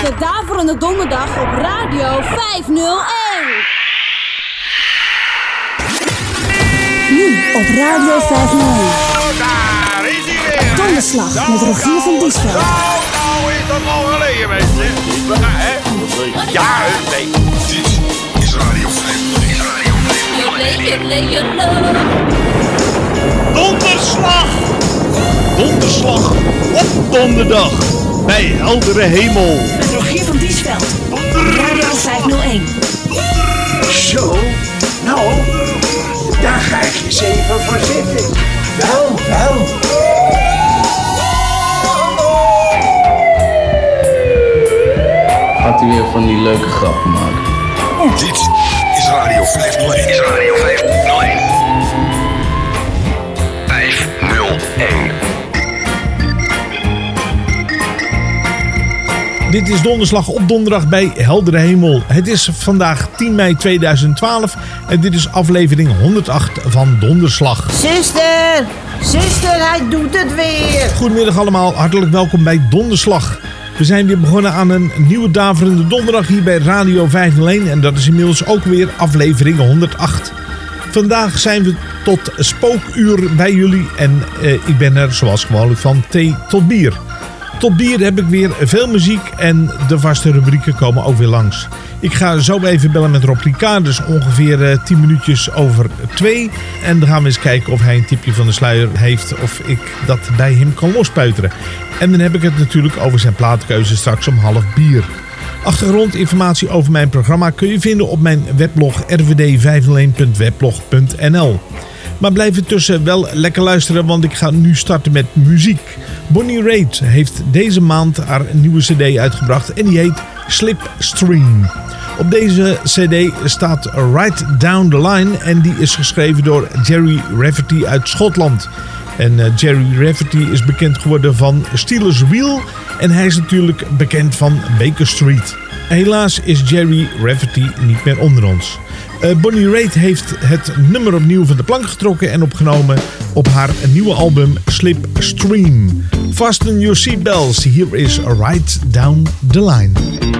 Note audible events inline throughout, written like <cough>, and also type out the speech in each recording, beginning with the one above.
de Daverende Donderdag op Radio 501. Nu op Radio 501. Daar is hij weer. Donderslag Nou, met Rogier van Diesveld. Nou, nou is dat al geleden, mensen. Ja, hè? Ja, nee. Dit is Radio 501. Donderslag! Donderslag op donderdag bij heldere hemel. Rogier van Diesveld. Radio 501. Zo, nou, daar ga ik eens even voor zitten. Wel, wel. Gaat hij weer van die leuke grappen maken? Dit is Radio 501. Is Radio 501. 501. Dit is donderslag op donderdag bij heldere hemel. Het is vandaag 10 mei 2012 en dit is aflevering 108 van Donderslag. Zuster, zuster, hij doet het weer. Goedemiddag allemaal, hartelijk welkom bij Donderslag. We zijn weer begonnen aan een nieuwe daverende donderdag hier bij Radio 501 en dat is inmiddels ook weer aflevering 108. Vandaag zijn we tot spookuur bij jullie en eh, ik ben er zoals gewoonlijk van thee tot bier. Tot bier heb ik weer veel muziek en de vaste rubrieken komen ook weer langs. Ik ga zo even bellen met Rob Ricard, dus ongeveer eh, 10 minuutjes over 2. En dan gaan we eens kijken of hij een tipje van de sluier heeft of ik dat bij hem kan lospeuteren. En dan heb ik het natuurlijk over zijn plaatkeuze straks om half bier. Achtergrondinformatie over mijn programma kun je vinden op mijn weblog rvd501.weblog.nl. Maar blijf intussen wel lekker luisteren, want ik ga nu starten met muziek. Bonnie Raitt heeft deze maand haar nieuwe cd uitgebracht en die heet Slipstream. Op deze cd staat Right Down the Line en die is geschreven door Jerry Rafferty uit Schotland. En eh, Jerry Rafferty is bekend geworden van Steelers Wheel en hij is natuurlijk bekend van Baker Street. Helaas is Jerry Rafferty niet meer onder ons. Eh, Bonnie Raitt heeft het nummer opnieuw van de plank getrokken en opgenomen op haar nieuwe album Slipstream. Fasten your seatbelts, here is Right Down the Line.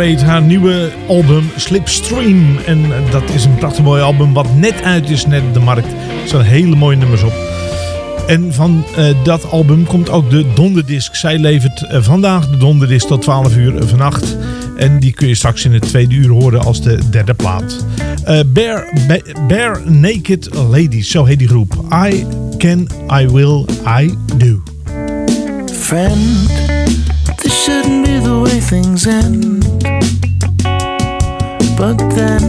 Haar nieuwe album Slipstream. En eh, dat is een prachtig mooi album wat net uit is, net de markt. Er staan hele mooie nummers op. En van eh, dat album komt ook de donderdisc. Zij levert eh, vandaag de donderdisc tot 12 uur vannacht. En die kun je straks in het tweede uur horen als de derde plaat. Bare, Ba- Bare Naked Ladies, zo heet die groep. I can, I will, I do. Shouldn't be the way things end. But then,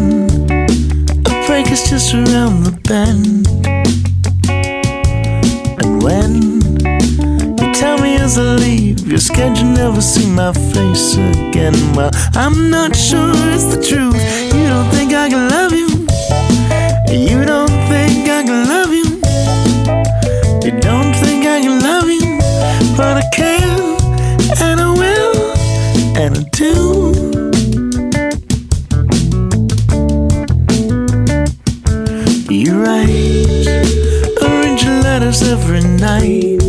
a break is just around the bend. And when you tell me as I leave, you're scared you never see my face again. Well, I'm not sure it's the truth. You don't think I can love you. You don't think I can love you. You don't think I can love you, but I can, and do. You write, your letters every night.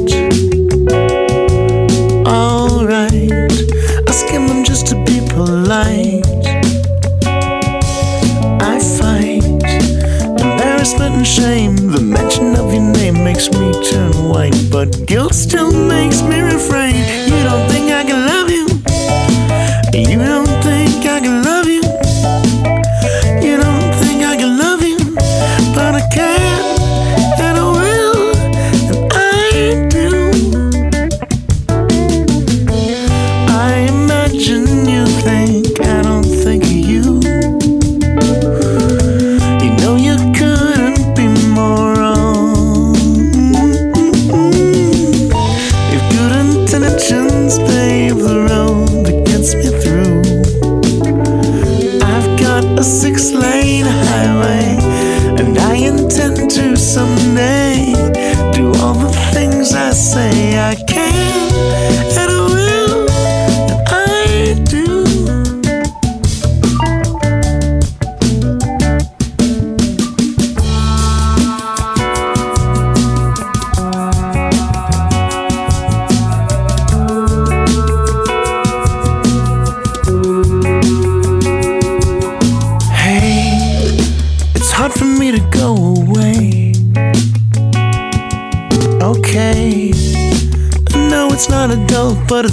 Alright, I skim them just to be polite. I fight embarrassment and shame. The mention of your name makes me turn white, but guilt still makes me refrain. You don't think I can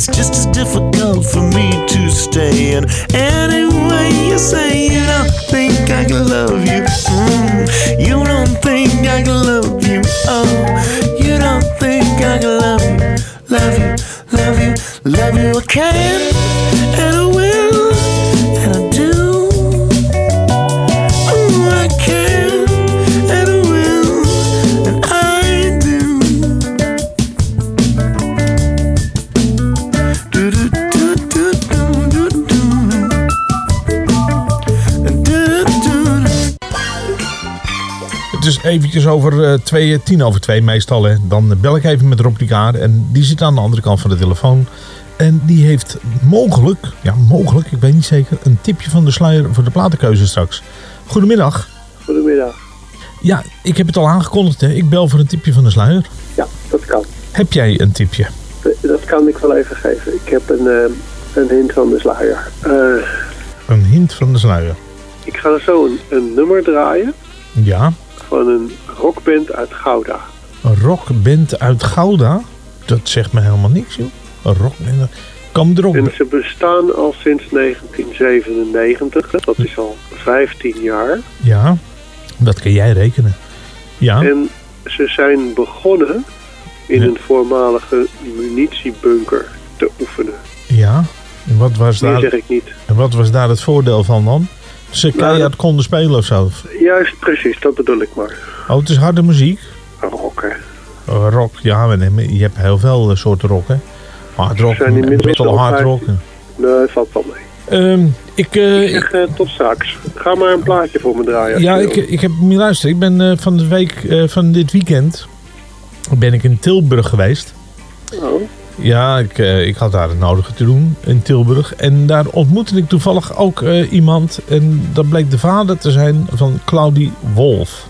it's just eventjes over eh, twee, tien over twee meestal. Hè. Dan bel ik even met Rob Ricard. En die zit aan de andere kant van de telefoon. En die heeft mogelijk, ja mogelijk, ik weet niet zeker, een tipje van de sluier voor de platenkeuze straks. Goedemiddag. Goedemiddag. Ja, ik heb het al aangekondigd. Hè. Ik bel voor een tipje van de sluier. Ja, dat kan. Heb jij een tipje? Dat kan ik wel even geven. Ik heb een, eh, een hint van de sluier. Eh, Een hint van de sluier. ik ga zo een, een nummer draaien Ja. Van een rockband uit Gouda. Een rockband uit Gouda. Dat zegt me helemaal niks, joh. Een rockband. Kan er ook... En ze bestaan al sinds 1997. Dat is al 15 jaar. Ja, dat kan jij rekenen. Ja, En ze zijn begonnen in Ja. een voormalige munitiebunker te oefenen. ja. En wat was, daar, zeg ik niet. en wat was daar het voordeel van dan? Ze keihard konden spelen of zo? Juist, precies, dat bedoel ik maar. Oh, het is harde muziek. Rock, hè. Oh, rock, ja, je hebt heel veel eh, soorten rock, hè. Hard rock, metal al hard rock. Nee, valt wel mee. Ehm, ik, eh, Ik zeg eh, tot straks. Ga maar een plaatje voor me draaien. Ja, ik, ik heb je luisteren. Ik ben van de week van dit weekend ben ik in Tilburg geweest. Oh, Ja, ik, eh, ik had daar het nodige te doen in Tilburg. En daar ontmoette ik toevallig ook eh, iemand. En dat bleek de vader te zijn van Claudie Wolf.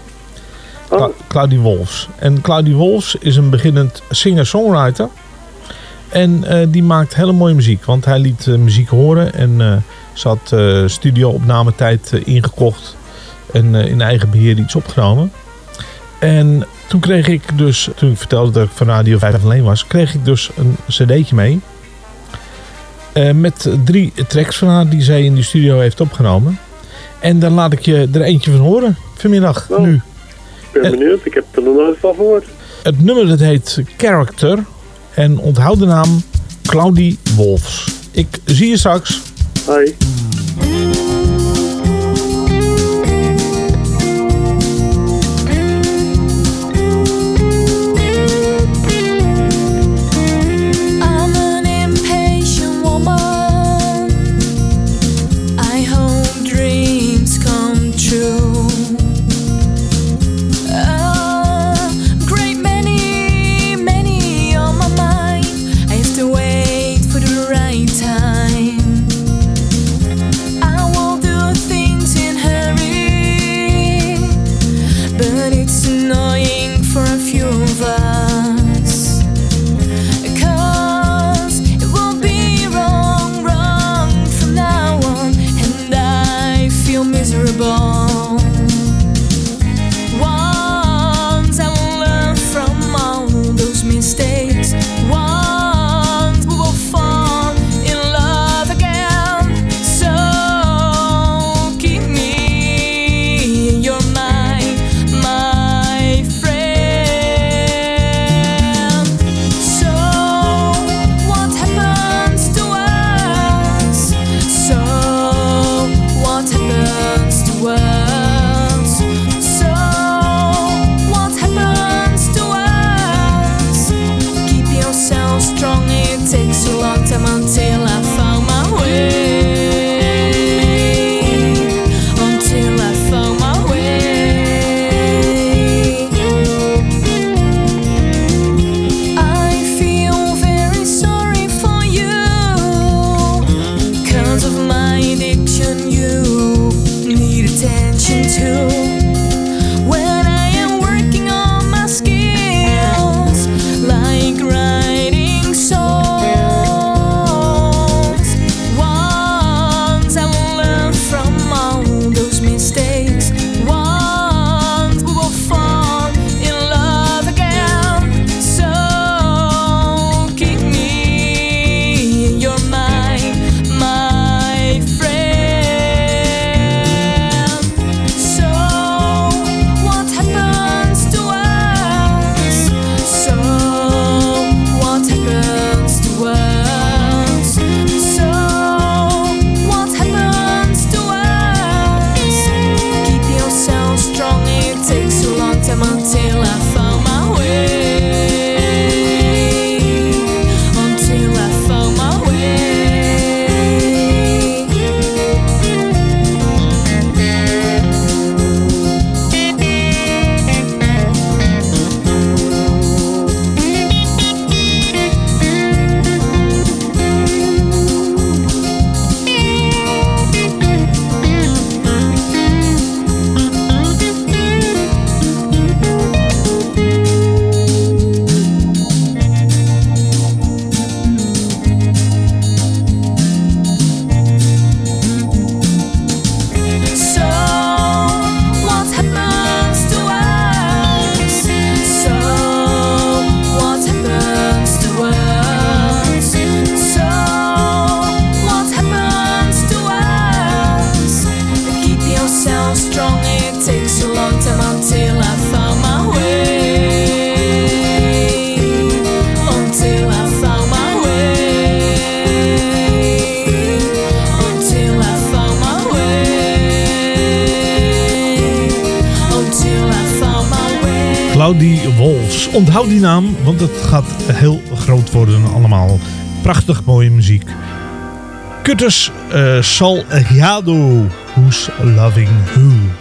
Cla- oh. Claudie Wolfs. En Claudie Wolfs is een beginnend singer-songwriter. En eh, die maakt hele mooie muziek. Want hij liet muziek horen. En ze had studio-opnametijd ingekocht. En in eigen beheer iets opgenomen. En toen kreeg ik dus, toen ik vertelde dat ik van Radio 5 alleen was, kreeg ik dus een cd'tje mee. Eh, met drie tracks van haar die zij in die studio heeft opgenomen. En daar laat ik je er eentje van horen vanmiddag, Oh. nu. Ik ben benieuwd. Ik heb er nog nooit van gehoord. Het nummer dat heet Character. En onthoud de naam Claudie Wolfs. Ik zie je straks. Hoi. Cutters uh, Salgado, Who's Loving Who.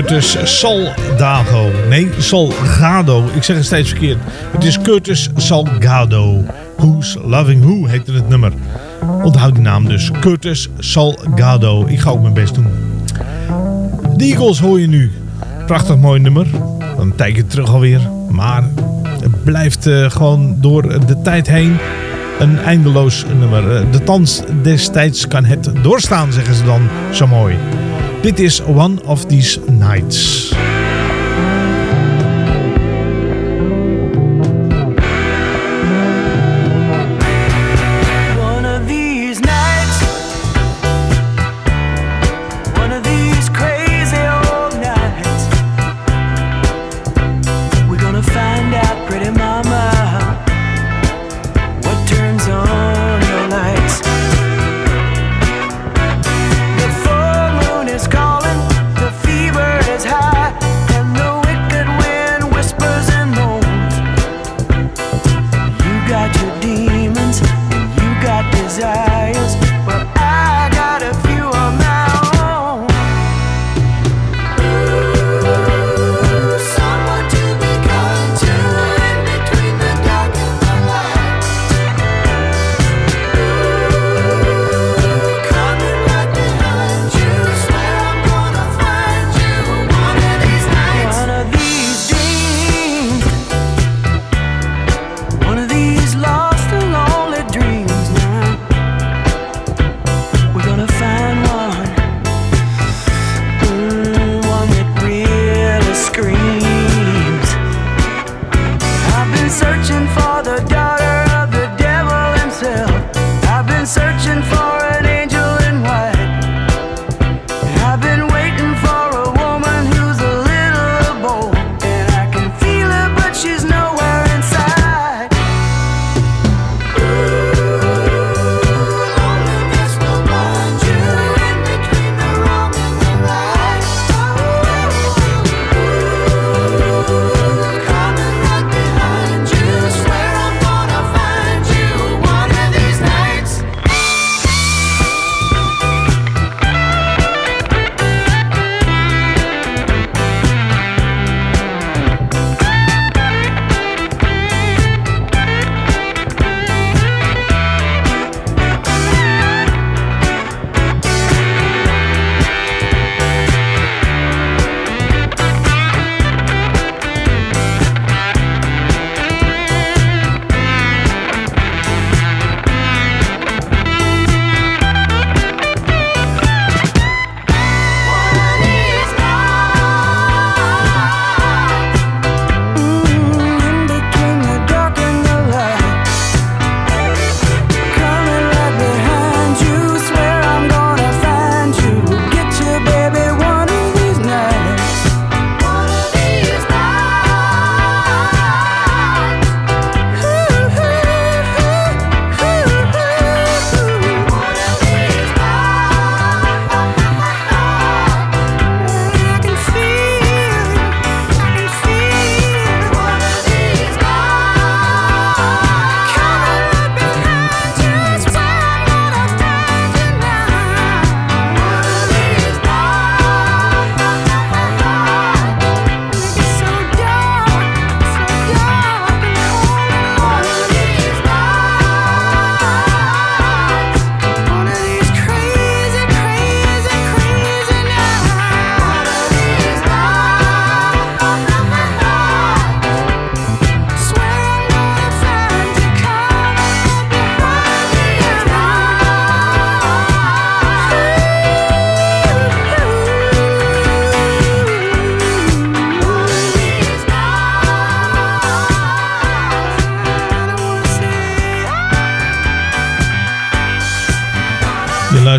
Curtis Salgado. Nee, Salgado. Ik zeg het steeds verkeerd. Het is Curtis Salgado. Who's Loving Who heette het nummer. Onthoud die naam dus. Curtis Salgado. Ik ga ook mijn best doen. De Eagles hoor je nu. Prachtig mooi nummer. Een tijdje terug alweer. Maar het blijft uh, gewoon door de tijd heen een eindeloos nummer. Uh, de tand destijds kan het doorstaan, zeggen ze dan zo mooi. Dit is One of These Nights.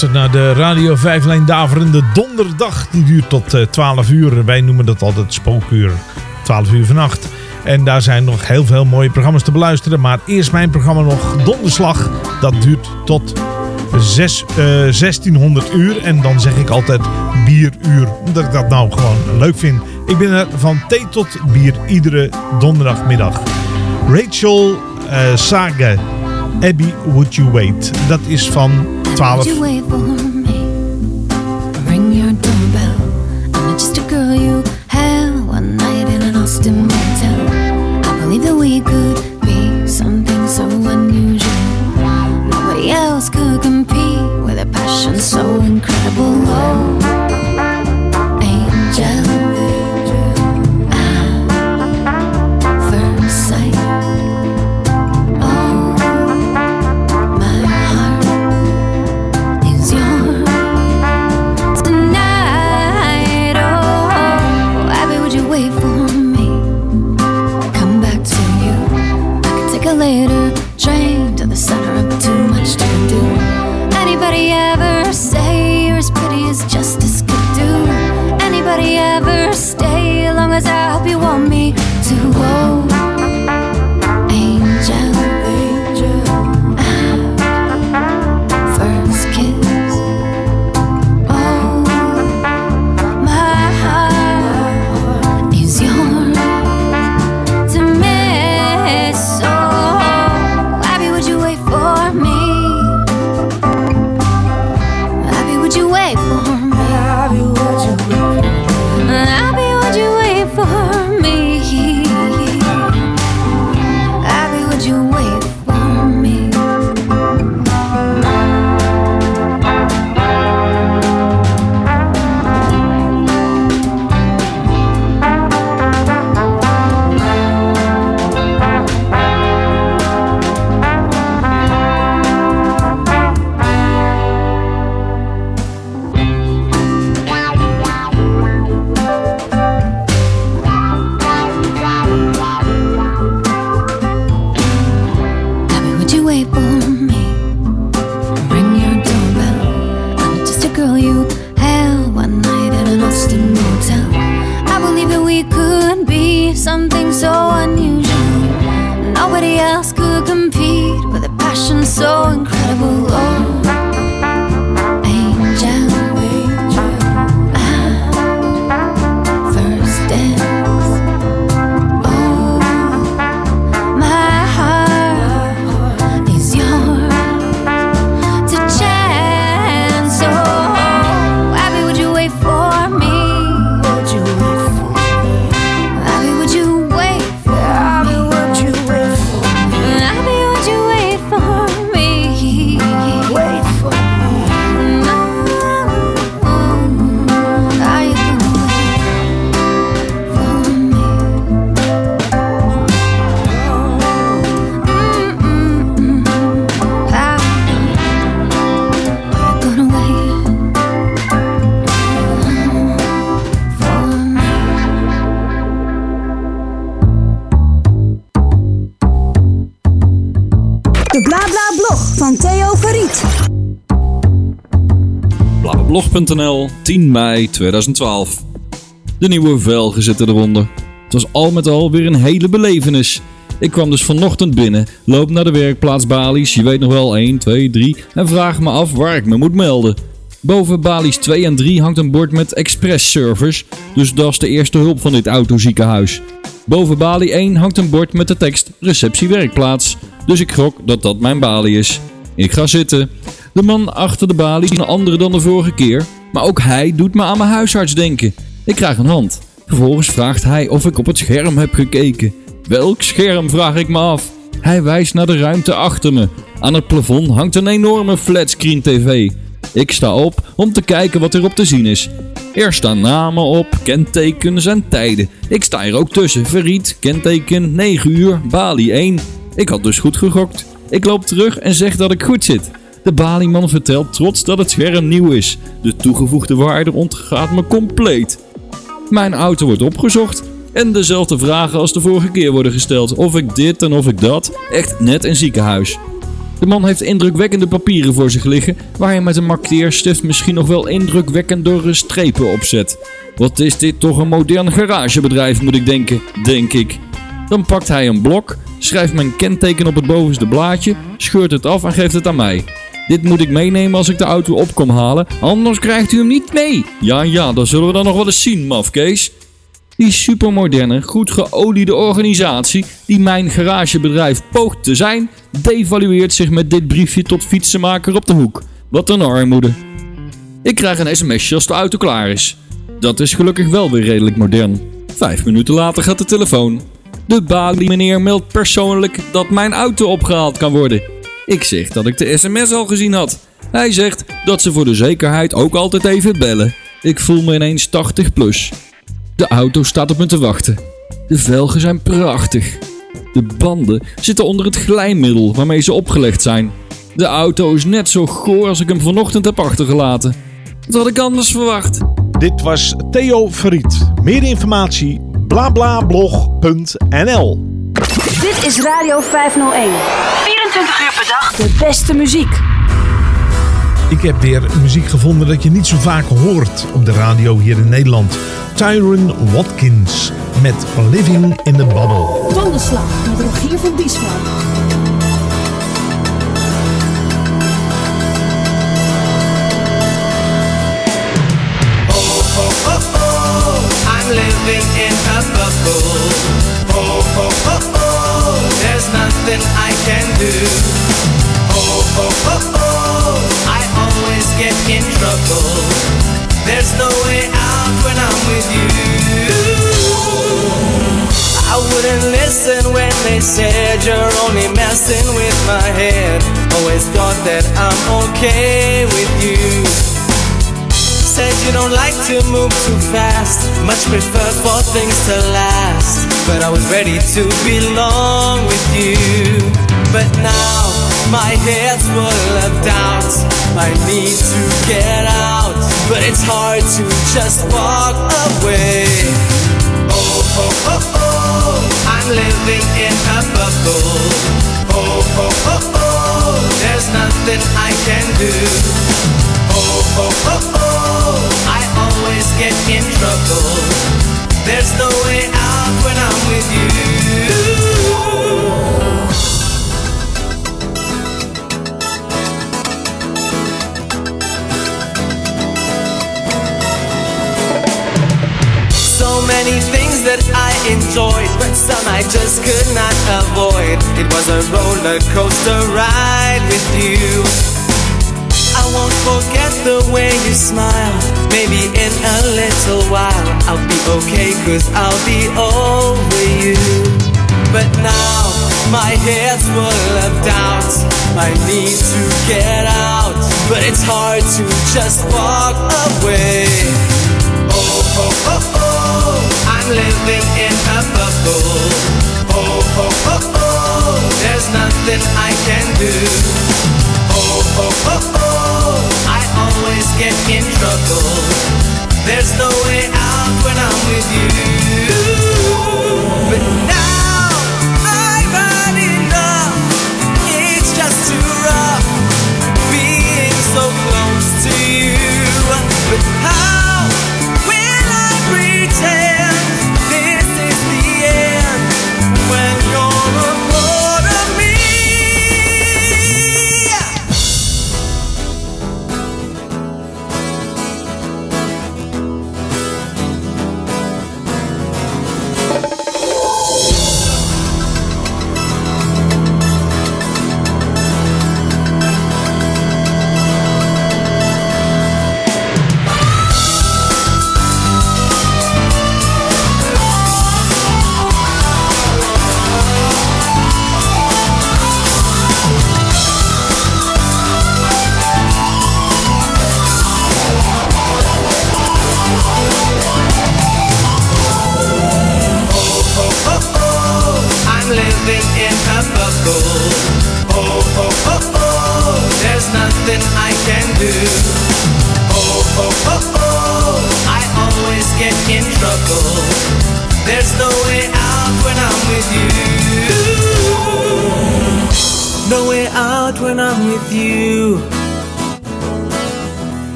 Luistert naar de Radio 5 Lijn Daverende Donderdag. Die duurt tot eh, 12 uur. Wij noemen dat altijd spookuur. 12 uur vannacht. En daar zijn nog heel veel mooie programma's te beluisteren. Maar eerst mijn programma nog Donderslag. Dat duurt tot 6, eh, 1600 uur. En dan zeg ik altijd bieruur. Omdat ik dat nou gewoon leuk vind. Ik ben er van thee tot bier iedere donderdagmiddag. Rachel eh Sage. Abby Would You Wait. Dat is van 12 mei 2012. De nieuwe velgen zitten eronder. Het was al met al weer een hele belevenis. Ik kwam dus vanochtend binnen, loop naar de werkplaats Balies, je weet nog wel 1, 2, 3, en vraag me af waar ik me moet melden. Boven Balies 2 en 3 hangt een bord met express service, dus dat is de eerste hulp van dit autoziekenhuis. Boven balie 1 hangt een bord met de tekst receptie werkplaats, dus ik gok dat dat mijn balie is. Ik ga zitten. De man achter de balie is een andere dan de vorige keer, maar ook hij doet me aan mijn huisarts denken. Ik krijg een hand. Vervolgens vraagt hij of ik op het scherm heb gekeken. Welk scherm vraag ik me af? Hij wijst naar de ruimte achter me. Aan het plafond hangt een enorme flatscreen tv. Ik sta op om te kijken wat erop te zien is. Er staan namen op, kentekens en tijden. Ik sta er ook tussen. Verriet, kenteken 9 uur, Bali 1. Ik had dus goed gegokt. Ik loop terug en zeg dat ik goed zit. De balieman vertelt trots dat het scherm nieuw is. De toegevoegde waarde ontgaat me compleet. Mijn auto wordt opgezocht en dezelfde vragen als de vorige keer worden gesteld. Of ik dit en of ik dat. Echt net een ziekenhuis. De man heeft indrukwekkende papieren voor zich liggen, waar hij met een markeerstift misschien nog wel indrukwekkendere strepen op zet. Wat is dit toch een modern garagebedrijf, moet ik denken, denk ik. Dan pakt hij een blok, schrijft mijn kenteken op het bovenste blaadje, scheurt het af en geeft het aan mij. Dit moet ik meenemen als ik de auto op kom halen, anders krijgt u hem niet mee. Ja, ja, dat zullen we dan nog wel eens zien, mafkees. Die supermoderne, goed geoliede organisatie die mijn garagebedrijf poogt te zijn, devalueert zich met dit briefje tot fietsenmaker op de hoek. Wat een armoede. Ik krijg een sms'je als de auto klaar is. Dat is gelukkig wel weer redelijk modern. Vijf minuten later gaat de telefoon. De balie meneer meldt persoonlijk dat mijn auto opgehaald kan worden. Ik zeg dat ik de sms al gezien had. Hij zegt dat ze voor de zekerheid ook altijd even bellen. Ik voel me ineens 80 plus. De auto staat op me te wachten. De velgen zijn prachtig. De banden zitten onder het glijmiddel waarmee ze opgelegd zijn. De auto is net zo goor als ik hem vanochtend heb achtergelaten. Wat had ik anders verwacht? Dit was Theo Verriet. Meer informatie blablablog.nl Dit is Radio 501. 24 uur per dag. De beste muziek. Ik heb weer muziek gevonden dat je niet zo vaak hoort op de radio hier in Nederland. Tyron Watkins met Living in the Bubble. Donderslag met Rogier van Diesveld. I'm living in a bubble. Oh, oh, oh, oh, there's nothing I can do. Oh, oh, oh, oh, I always get in trouble. There's no way out when I'm with you. I wouldn't listen when they said you're only messing with my head. Always thought that I'm okay with you. Said you don't like to move too fast, much prefer for things to last. But I was ready to belong with you. But now my head's full of doubts. I need to get out, but it's hard to just walk away. Oh, oh, oh, oh, I'm living in a bubble. Oh, oh, oh, oh, there's nothing I can do. Oh, oh, oh, oh, I always get in trouble. There's no way out when I'm with you. So many things that I enjoyed, but some I just could not avoid. It was a roller coaster ride with you. I won't forget the way you smile. Maybe in a little while I'll be okay, cause I'll be over you. But now my head's full of doubts. I need to get out, but it's hard to just walk away. Oh, oh, living in a bubble. Oh, oh, oh, oh, there's nothing I can do. Oh, oh, oh, oh, I always get in trouble. There's no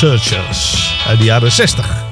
Searchers uit de jaren 60.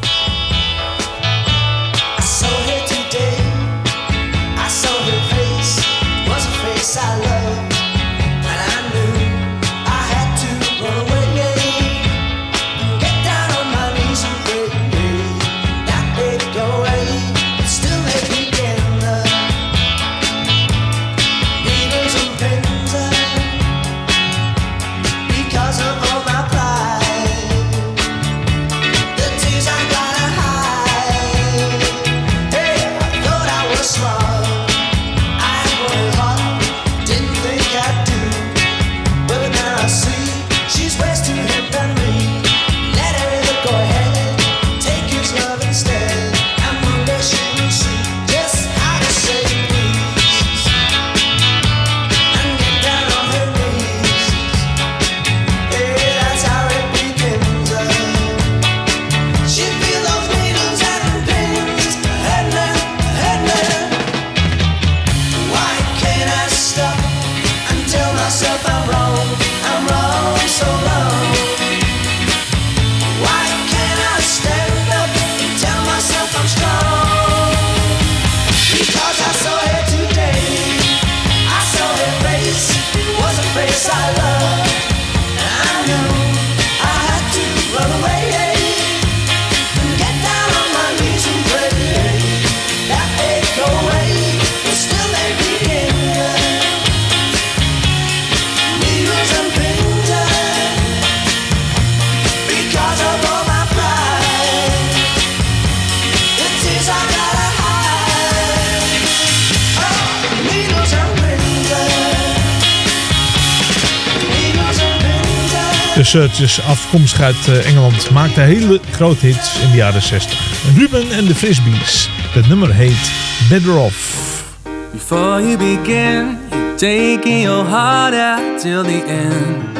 De Searchers, afkomstig uit eh, Engeland, maakte hele grote hits in de jaren 60. Ruben en de Frisbees. Het nummer heet Better Off. Before you begin, taking your heart out till the end.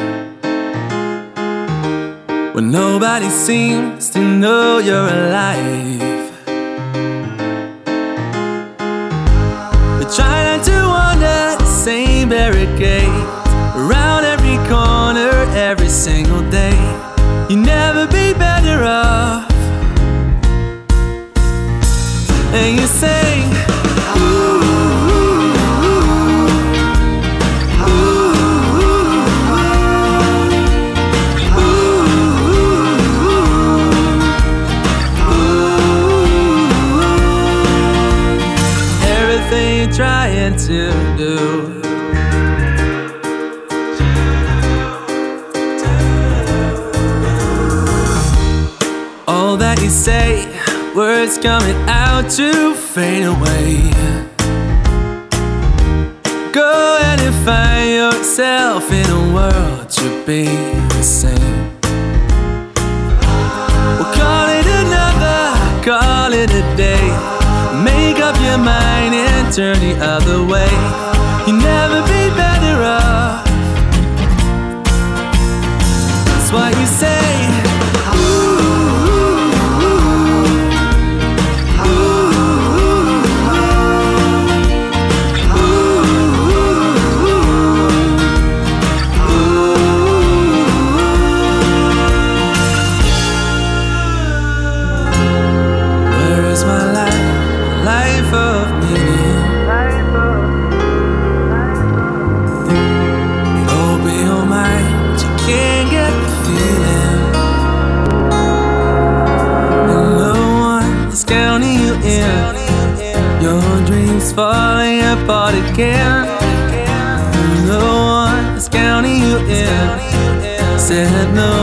When nobody seems to know you're alive. to fade away. Go and find yourself in a world to be the same. We'll call it another, call it a day. Make up your mind and turn the other way. You never be better off. That's what you say. falling apart again. No one is counting you in. Said no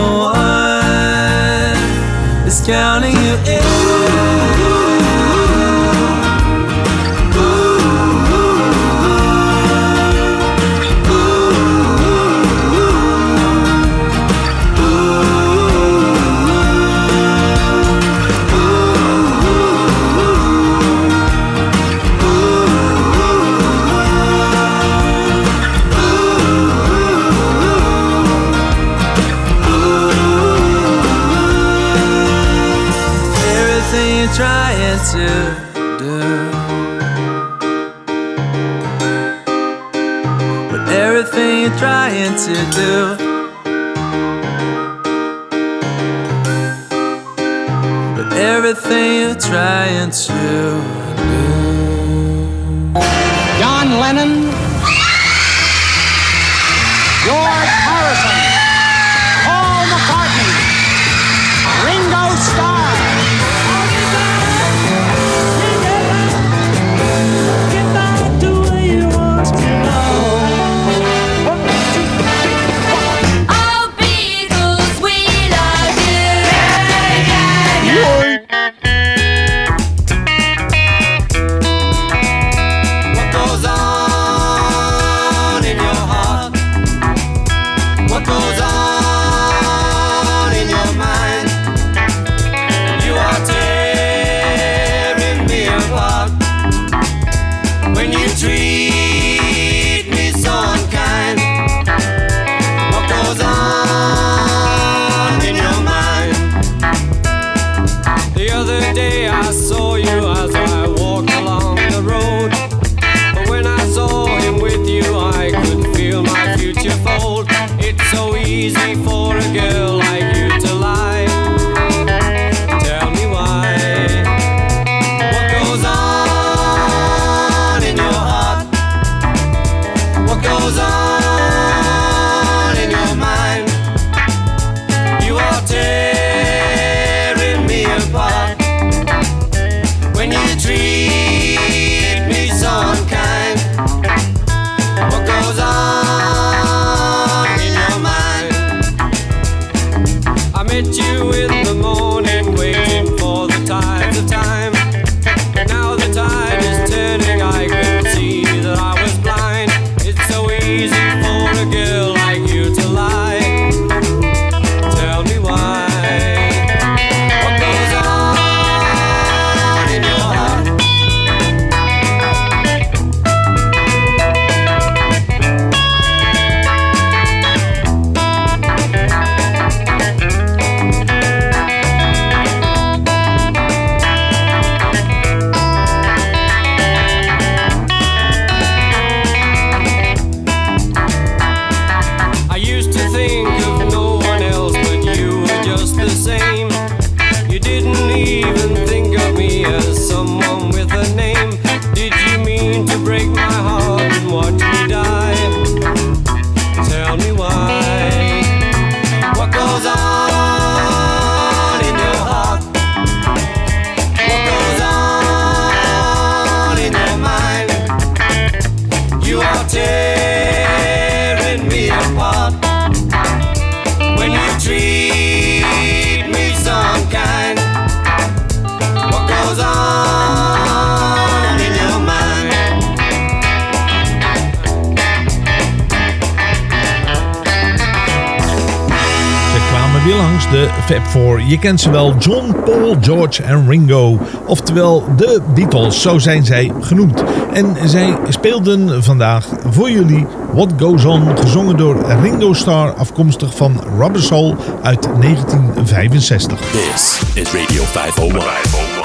Je kent ze wel, John, Paul, George en Ringo. Oftewel de Beatles, zo zijn zij genoemd. En zij speelden vandaag voor jullie What Goes On, gezongen door Ringo Starr, afkomstig van Rubber Soul uit 1965. This is Radio 501,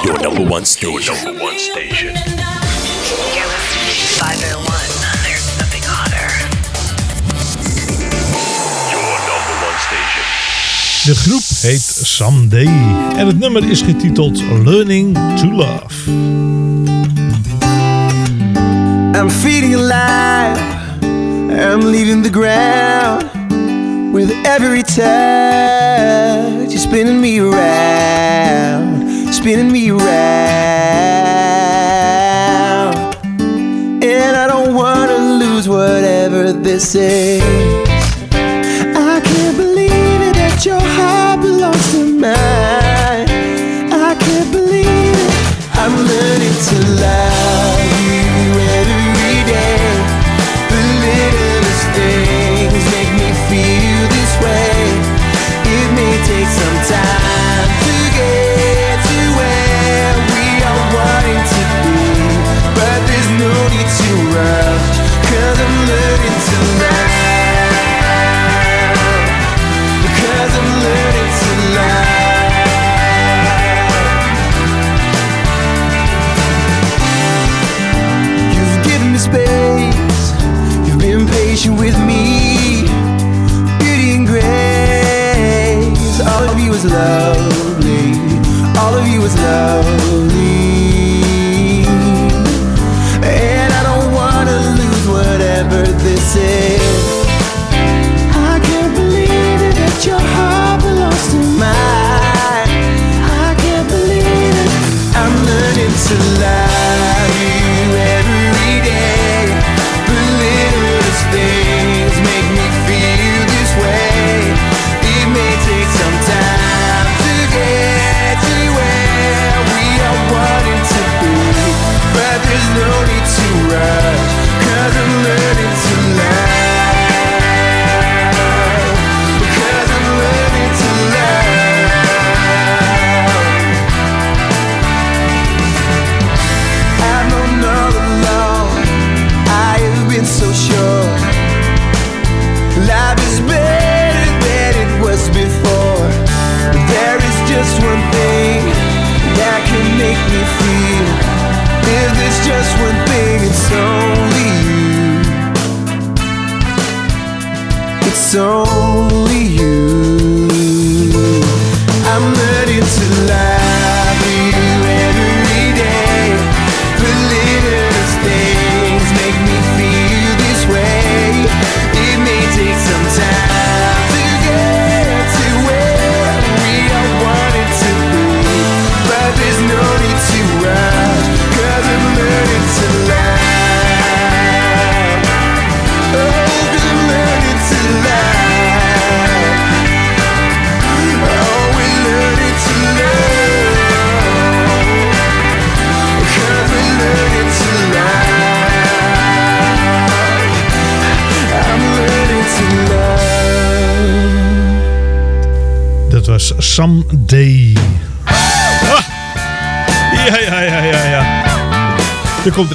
your number one station. Your number one station. Oh de groep heet Someday. En het nummer is getiteld Learning to Love. I'm feeling alive, I'm leaving the ground. With every touch, you're spinning me around, spinning me around. And I don't wanna lose whatever this is. tonight. I can't believe it. I'm learning to love.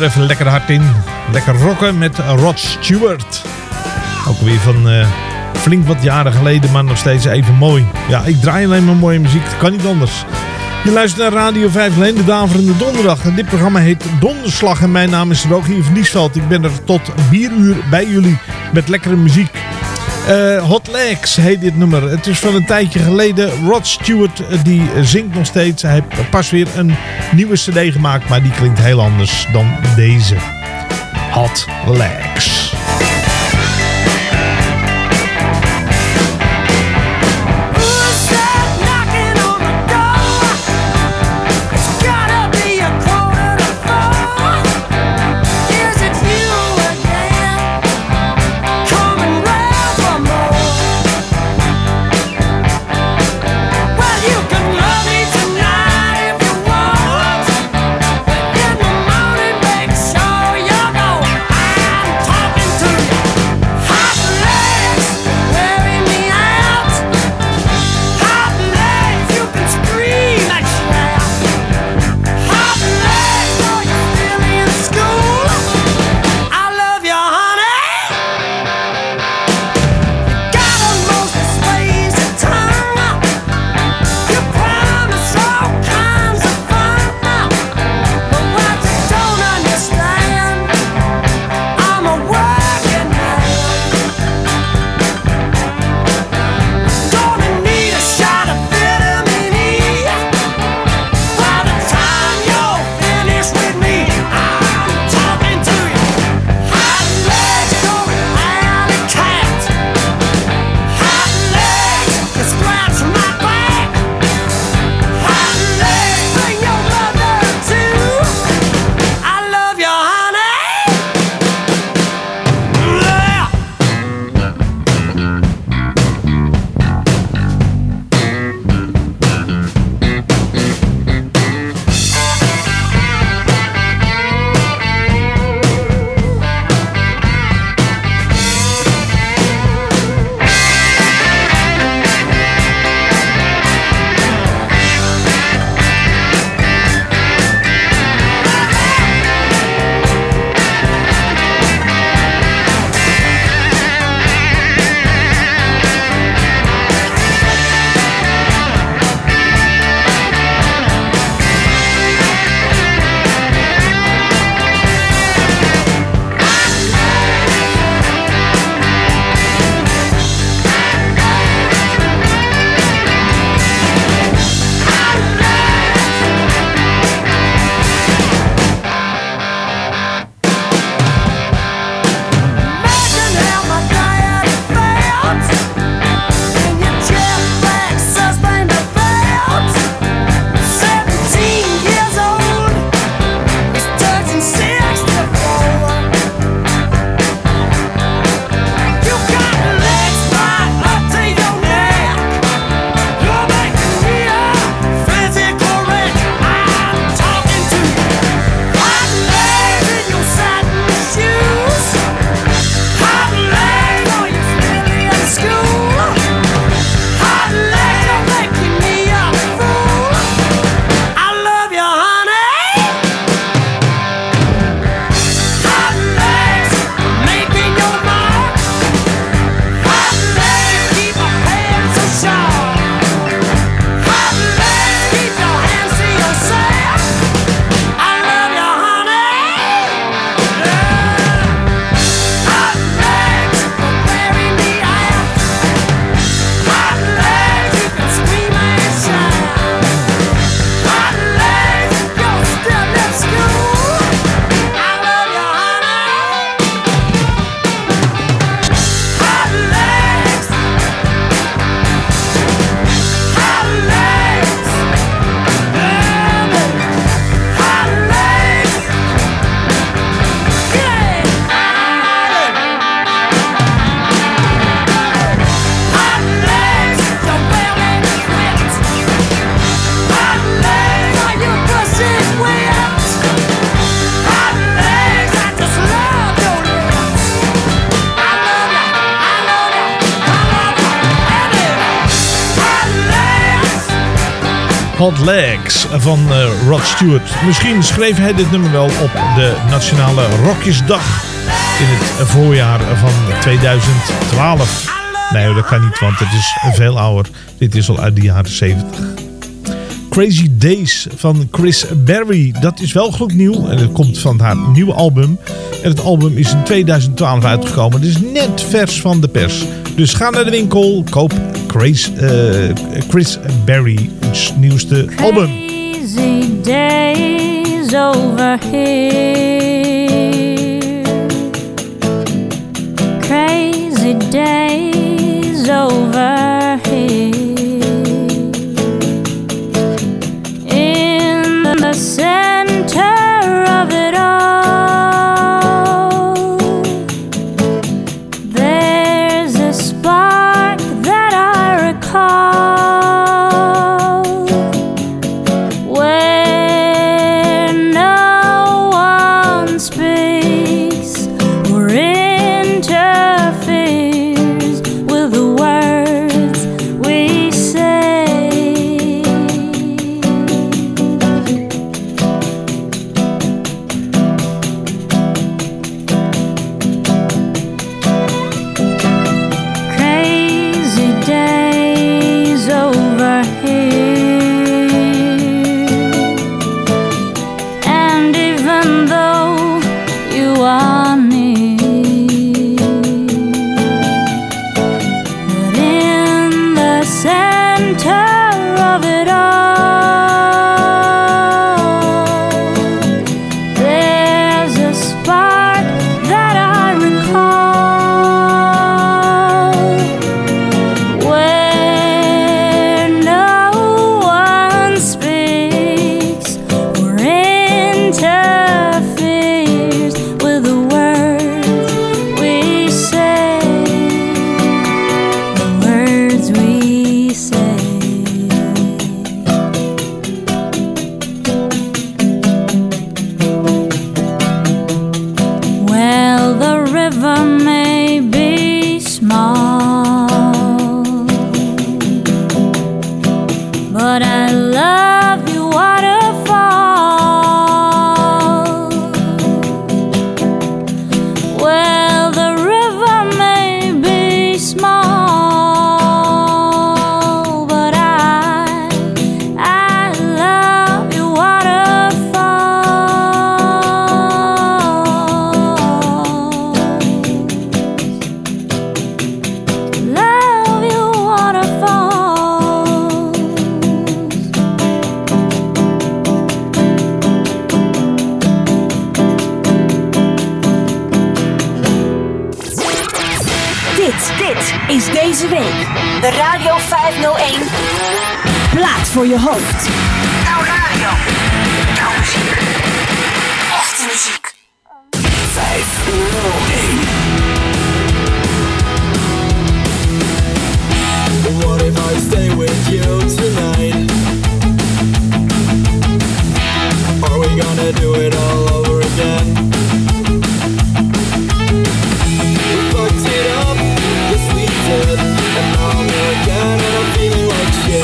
Even lekker hard in. Lekker rocken met Rod Stewart. Ook weer van eh, flink wat jaren geleden, maar nog steeds even mooi. Ja, ik draai alleen maar mooie muziek. Dat kan niet anders. Je luistert naar Radio 5 Leen, de Daverende Donderdag. En dit programma heet Donderslag. En mijn naam is Rogier van Diesveld. Ik ben er tot 4 uur bij jullie met lekkere muziek. Eh, Hot Legs heet dit nummer. Het is van een tijdje geleden. Rod Stewart eh, die zingt nog steeds. Hij heeft pas weer een nieuwe cd gemaakt. Maar die klinkt heel anders dan deze. Hot Legs. Hot Legs van eh, Rod Stewart. Misschien schreef hij dit nummer wel op de Nationale Rokjesdag in het voorjaar van 2012. Nee, dat kan niet, want het is veel ouder. Dit is al uit de jaren 70. Crazy Days van Chris Berry. Dat is wel gloednieuw en dat komt van haar nieuwe album. En het album is in 2012 uitgekomen. Het is net vers van de pers. Dus ga naar de winkel, koop Chris, eh, Chris Berry's nieuwste album. Crazy days over here. Crazy days over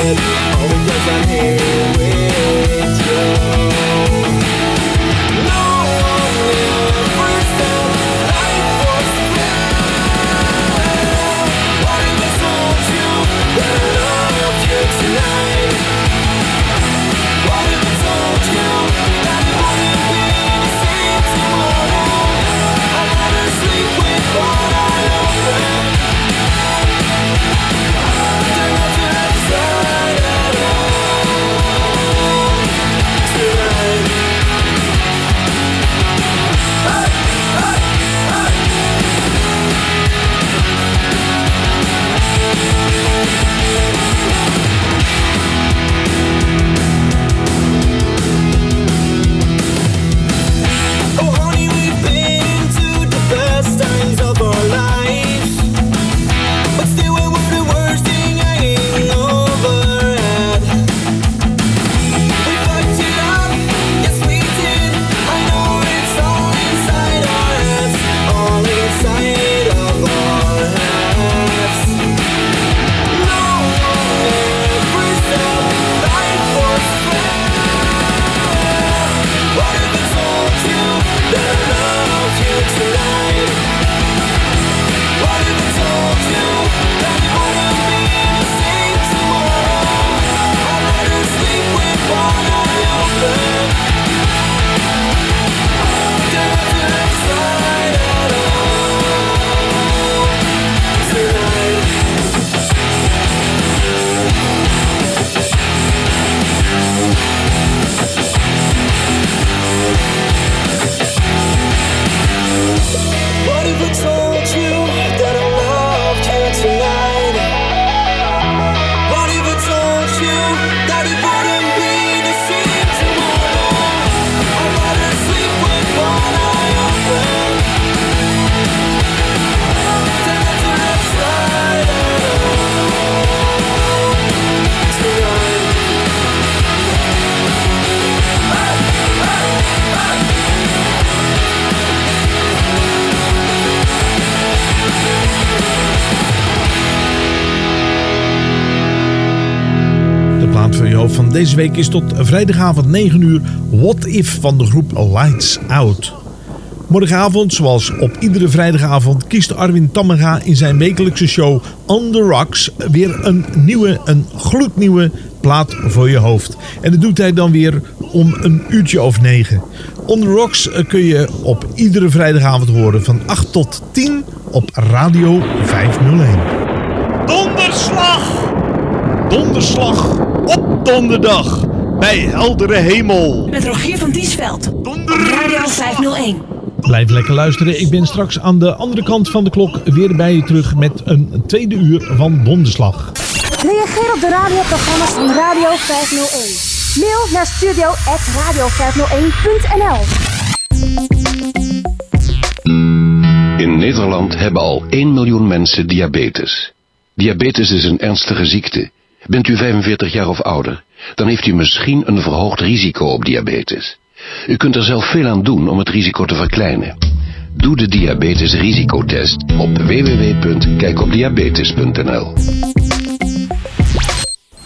like shit All because I'm here week is tot vrijdagavond 9 uur What If van de groep Lights Out. Morgenavond, zoals op iedere vrijdagavond, kiest Arwin Tammenga in zijn wekelijkse show On The Rocks weer een nieuwe, een gloednieuwe plaat voor je hoofd. En dat doet hij dan weer om een uurtje of negen. On The Rocks eh, kun je op iedere vrijdagavond horen van 8 tot 10 op Radio 501. Donderslag! Donderslag op donderdag bij heldere hemel. Met Rogier van Diesveld. Radio 501. Blijf lekker luisteren. Ik ben straks aan de andere kant van de klok weer bij je terug met een tweede uur van Donderslag. Reageer op de radioprogramma's van Radio 501. Mail naar studio.radio501.nl In Nederland hebben al 1 miljoen mensen diabetes. Diabetes is een ernstige ziekte. Bent u 45 jaar of ouder, dan heeft u misschien een verhoogd risico op diabetes. U kunt er zelf veel aan doen om het risico te verkleinen. Doe de diabetesrisicotest op www.kijkopdiabetes.nl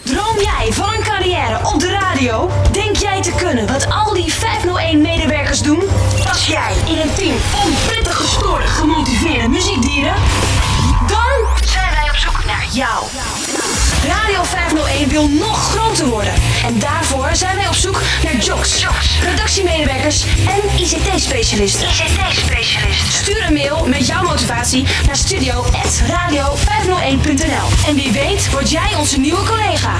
Droom jij van een carrière op de radio? Denk jij te kunnen wat al die 501-medewerkers doen? Pas jij in een team van prettig gestoorde, gemotiveerde muziekdieren? Dan zijn wij op zoek naar jou. Radio 501 wil nog groter worden. En daarvoor zijn wij op zoek naar jocks, redactiemedewerkers en ICT-specialisten. ICT-specialisten. Stuur een mail met jouw motivatie naar studio.radio501.nl. En wie weet word jij onze nieuwe collega.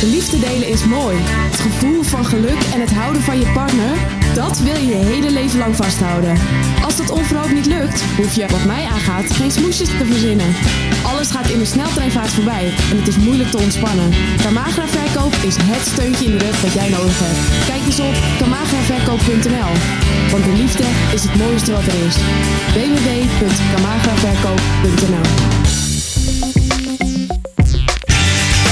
De liefde delen is mooi. Het gevoel van geluk en het houden van je partner, dat wil je je hele leven lang vasthouden. Als dat onverhoopt niet lukt, hoef je, wat mij aangaat, geen smoesjes te verzinnen. Alles gaat in de sneltreinvaart voorbij en het is moeilijk te ontspannen. Camagra Verkoop is het steuntje in de rug dat jij nodig hebt. Kijk eens op camagraverkoop.nl, want de liefde is het mooiste wat er is. www.camagraverkoop.nl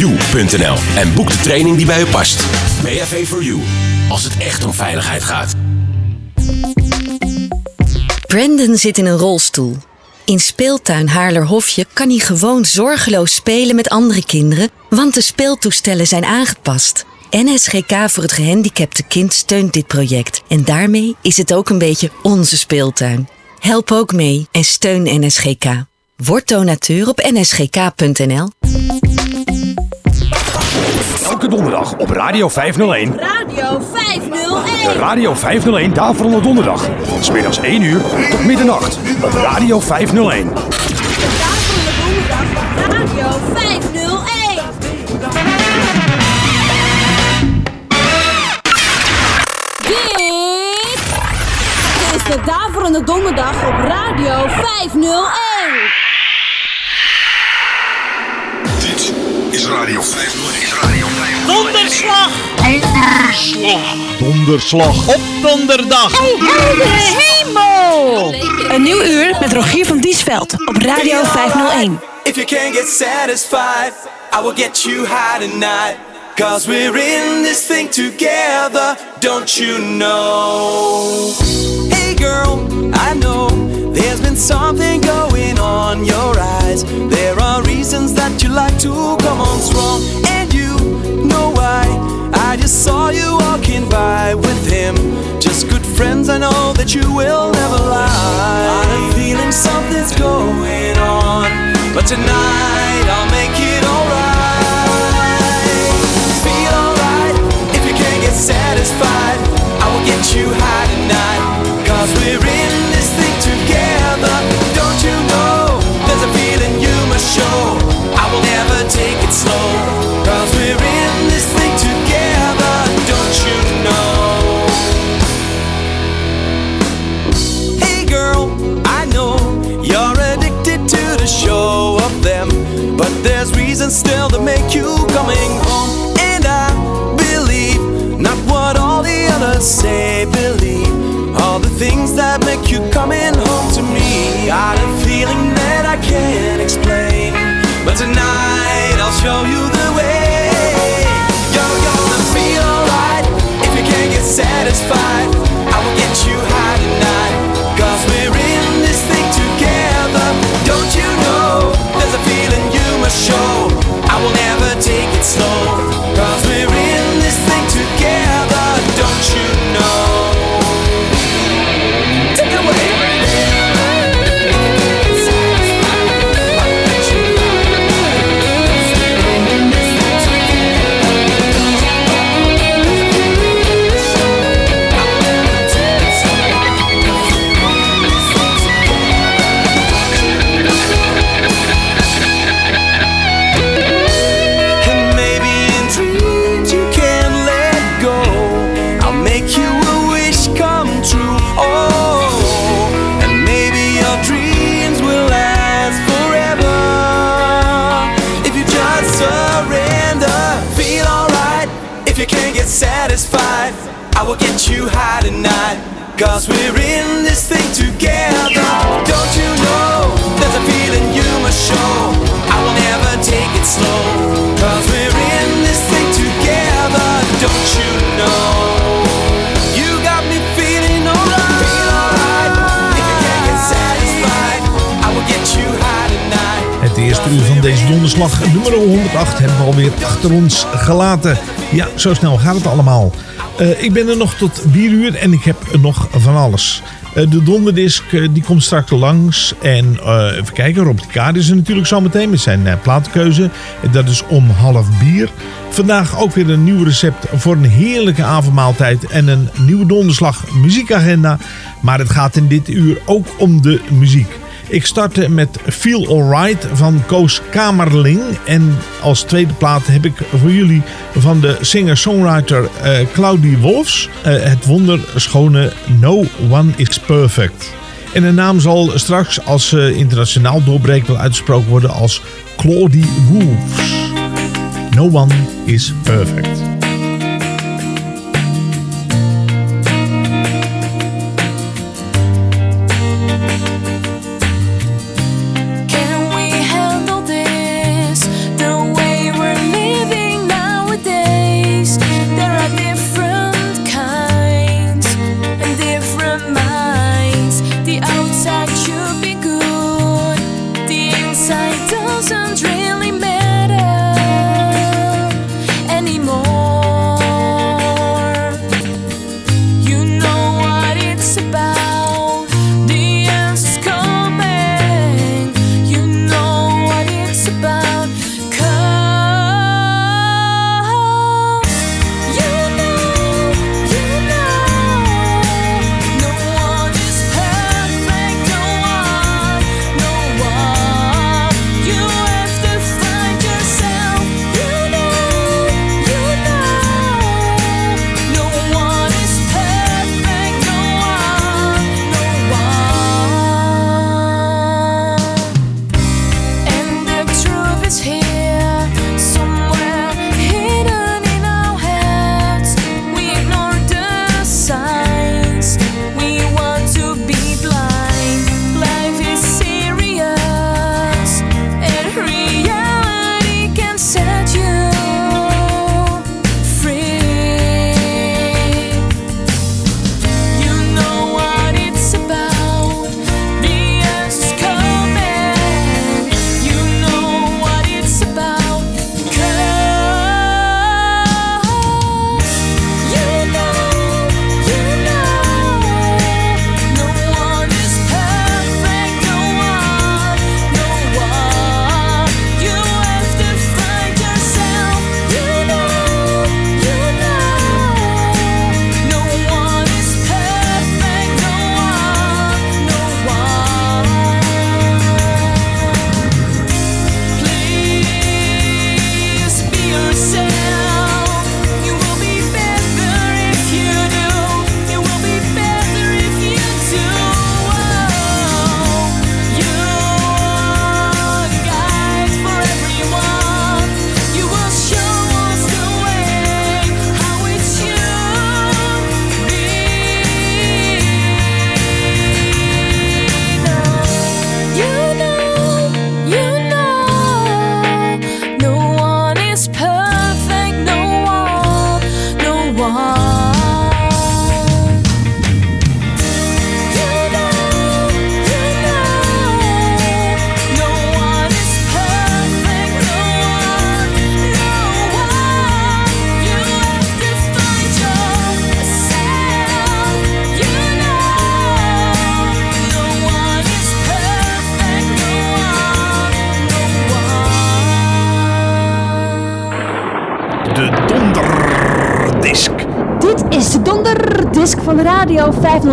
www.bav-4-u.nl en boek de training die bij u past. BHV for You, als het echt om veiligheid gaat. Brandon zit in een rolstoel. In speeltuin Haarlerhofje kan hij gewoon zorgeloos spelen met andere kinderen, want de speeltoestellen zijn aangepast. NSGK voor het gehandicapte kind steunt dit project en daarmee is het ook een beetje onze speeltuin. Help ook mee en steun NSGK. Word donateur op nsgk.nl. Elke donderdag op Radio 501. Radio 501. De Radio 501 Daverende Donderdag. Van 's middags 1 uur tot middernacht op Radio 501. Daverende donderdag op Radio 501. Dit is de Daverende Donderdag op Radio 501. Dit is Radio 501. Is Radio 501. Donderslag! Donderslag! Donderslag op donderdag. hemel! Een nieuw uur met Rogier van Diesveld op Radio 501. If you can't get satisfied, I will get you high tonight. Cause we're in this thing together, don't you know? Hey girl, I know there's been something going on your eyes. There are reasons that you like to come on strong, I just saw you walking by with him. Just good friends, I know that you will never lie. I'm feeling something's going on, but tonight I'll make it alright. Feel alright if you can't get satisfied. I will get you high tonight, cause we're in But there's reasons still to make you coming Cause we're in this thing together. Don't you know? There's a feeling you must show. I will never take it slow. Cause we're in this thing together. Don't you know? You got me feeling alright. Satisfied, I will get you high tonight. Het eerste uur van deze donderslag, nummer 108, hebben we alweer achter ons gelaten. Ja, zo snel gaat het allemaal. Eh, ik ben er nog tot 4 uur en ik heb nog van alles. Eh, de donderdisc eh, die komt straks langs. En even kijken, Rob de Kaart is er natuurlijk zometeen met zijn plaatkeuze. Dat is om half bier. Vandaag ook weer een nieuw recept voor een heerlijke avondmaaltijd. En een nieuwe donderslag muziekagenda. Maar het gaat in dit uur ook om de muziek. Ik startte met Feel Alright van Koos Kamerling. En als tweede plaat heb ik voor jullie van de singer-songwriter eh Claudie Wolfs eh, het wonderschone No One Is Perfect. En de naam zal straks als ze internationaal doorbreekt wel uitgesproken worden als Claudie Wolfs. No One Is Perfect.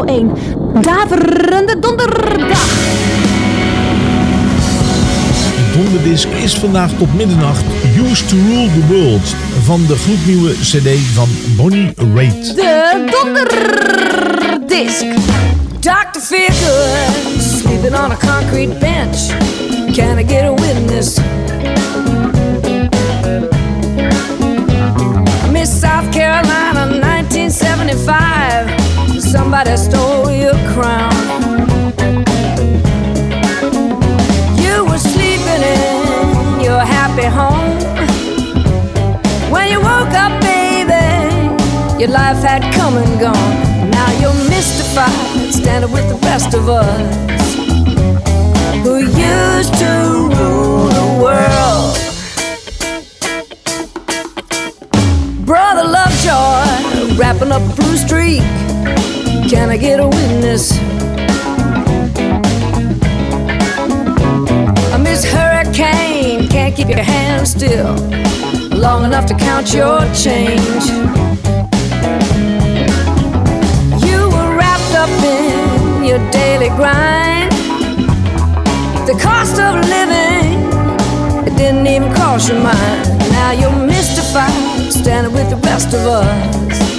1. Daverende donderdag. Donderdisc is vandaag tot middernacht Used to Rule the World van de gloednieuwe cd van Bonnie Raitt. De donderdisc. Dr. Feargood, sleeping on a concrete bench. Can I get a witness? Miss South Carolina, 1975. Somebody stole your crown. You were sleeping in your happy home. When you woke up, baby, your life had come and gone. Now you're mystified, standing with the rest of us who used to rule the world. Brother Lovejoy, wrapping up a blue streak. Can I get a witness? A Miss Hurricane, can't keep your hands still long enough to count your change. You were wrapped up in your daily grind. The cost of living, it didn't even cross your mind. Now you're mystified, standing with the rest of us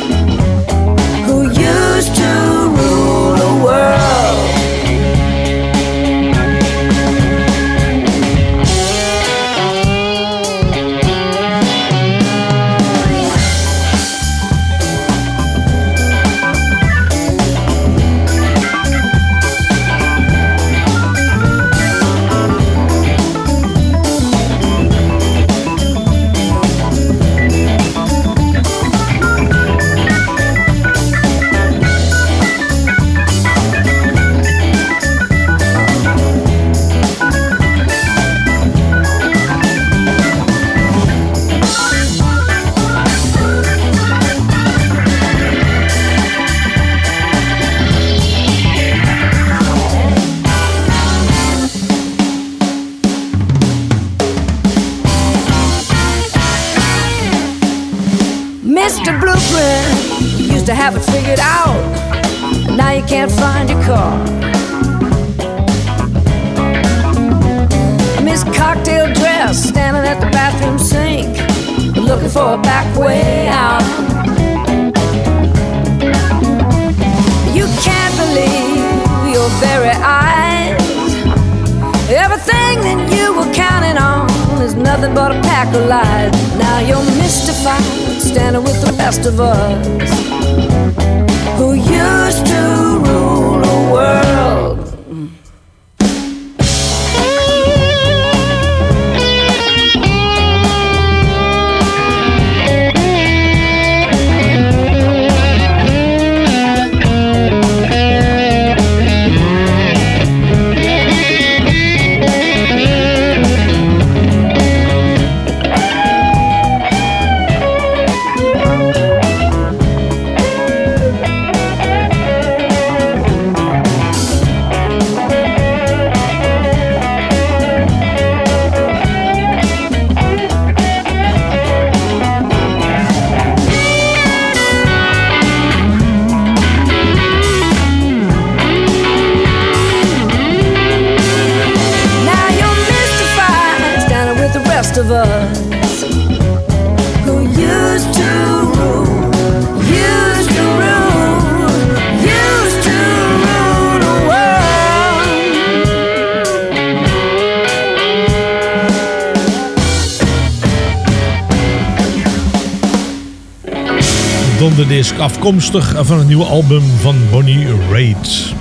afkomstig van een nieuwe album van Bonnie Raitt.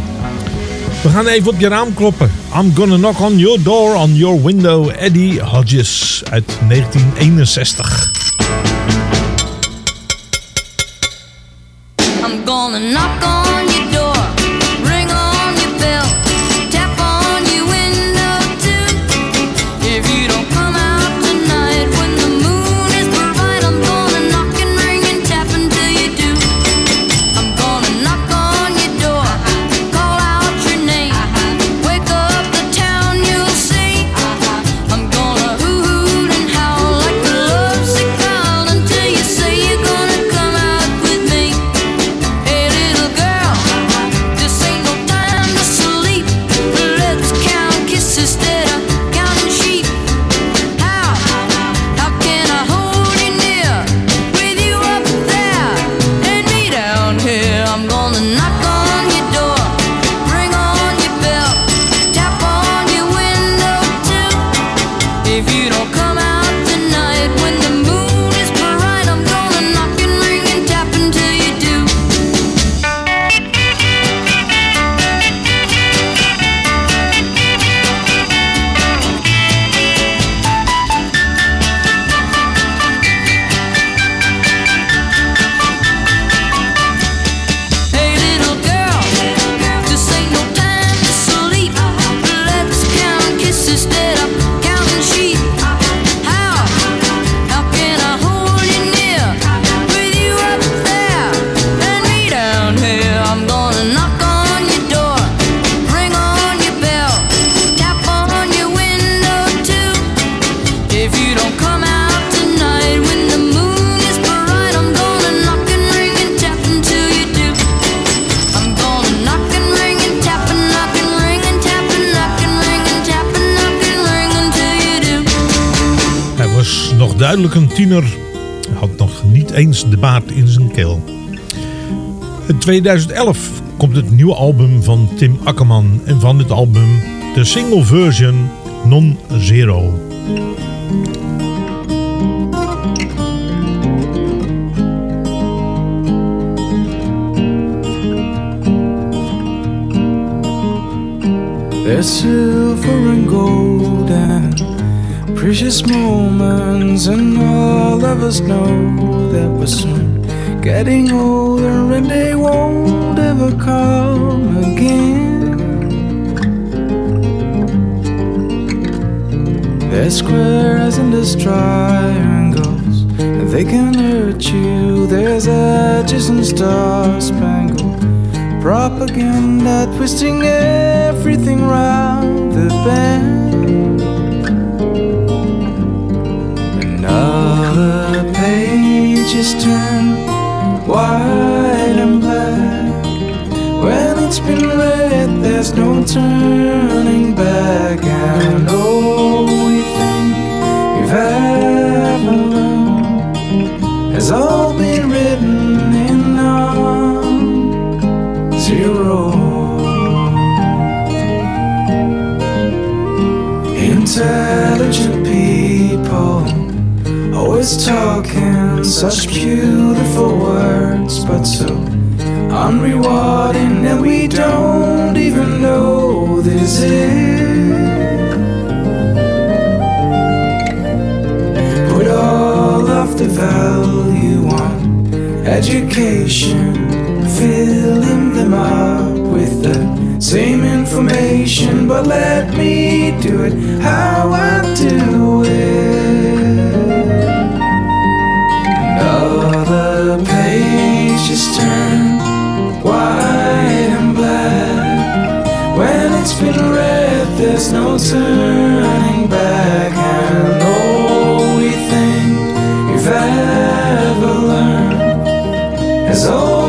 We gaan even op je raam kloppen. I'm gonna knock on your door, on your window. Eddie Hodges uit 1961. I'm gonna knock の tiener. Had nog niet eens de baard in zijn keel. In 2011 komt het nieuwe album van Tim Akkerman. En van dit album de single version Non-Zero. And gold precious moments, and all of us know that we're soon getting older and they won't ever come again. There's squares and there's triangles, and they can hurt you. There's edges and star spangled propaganda twisting everything round the bend. Page is turned white and black. When it's been read, there's no turning back. And all we think we've ever learned has all such beautiful words, but so unrewarding that we don't even know this is. Put all of the value on education, filling them up with the same information, but let me do it how I do it. There's no turning back, and all we think we've ever learned has all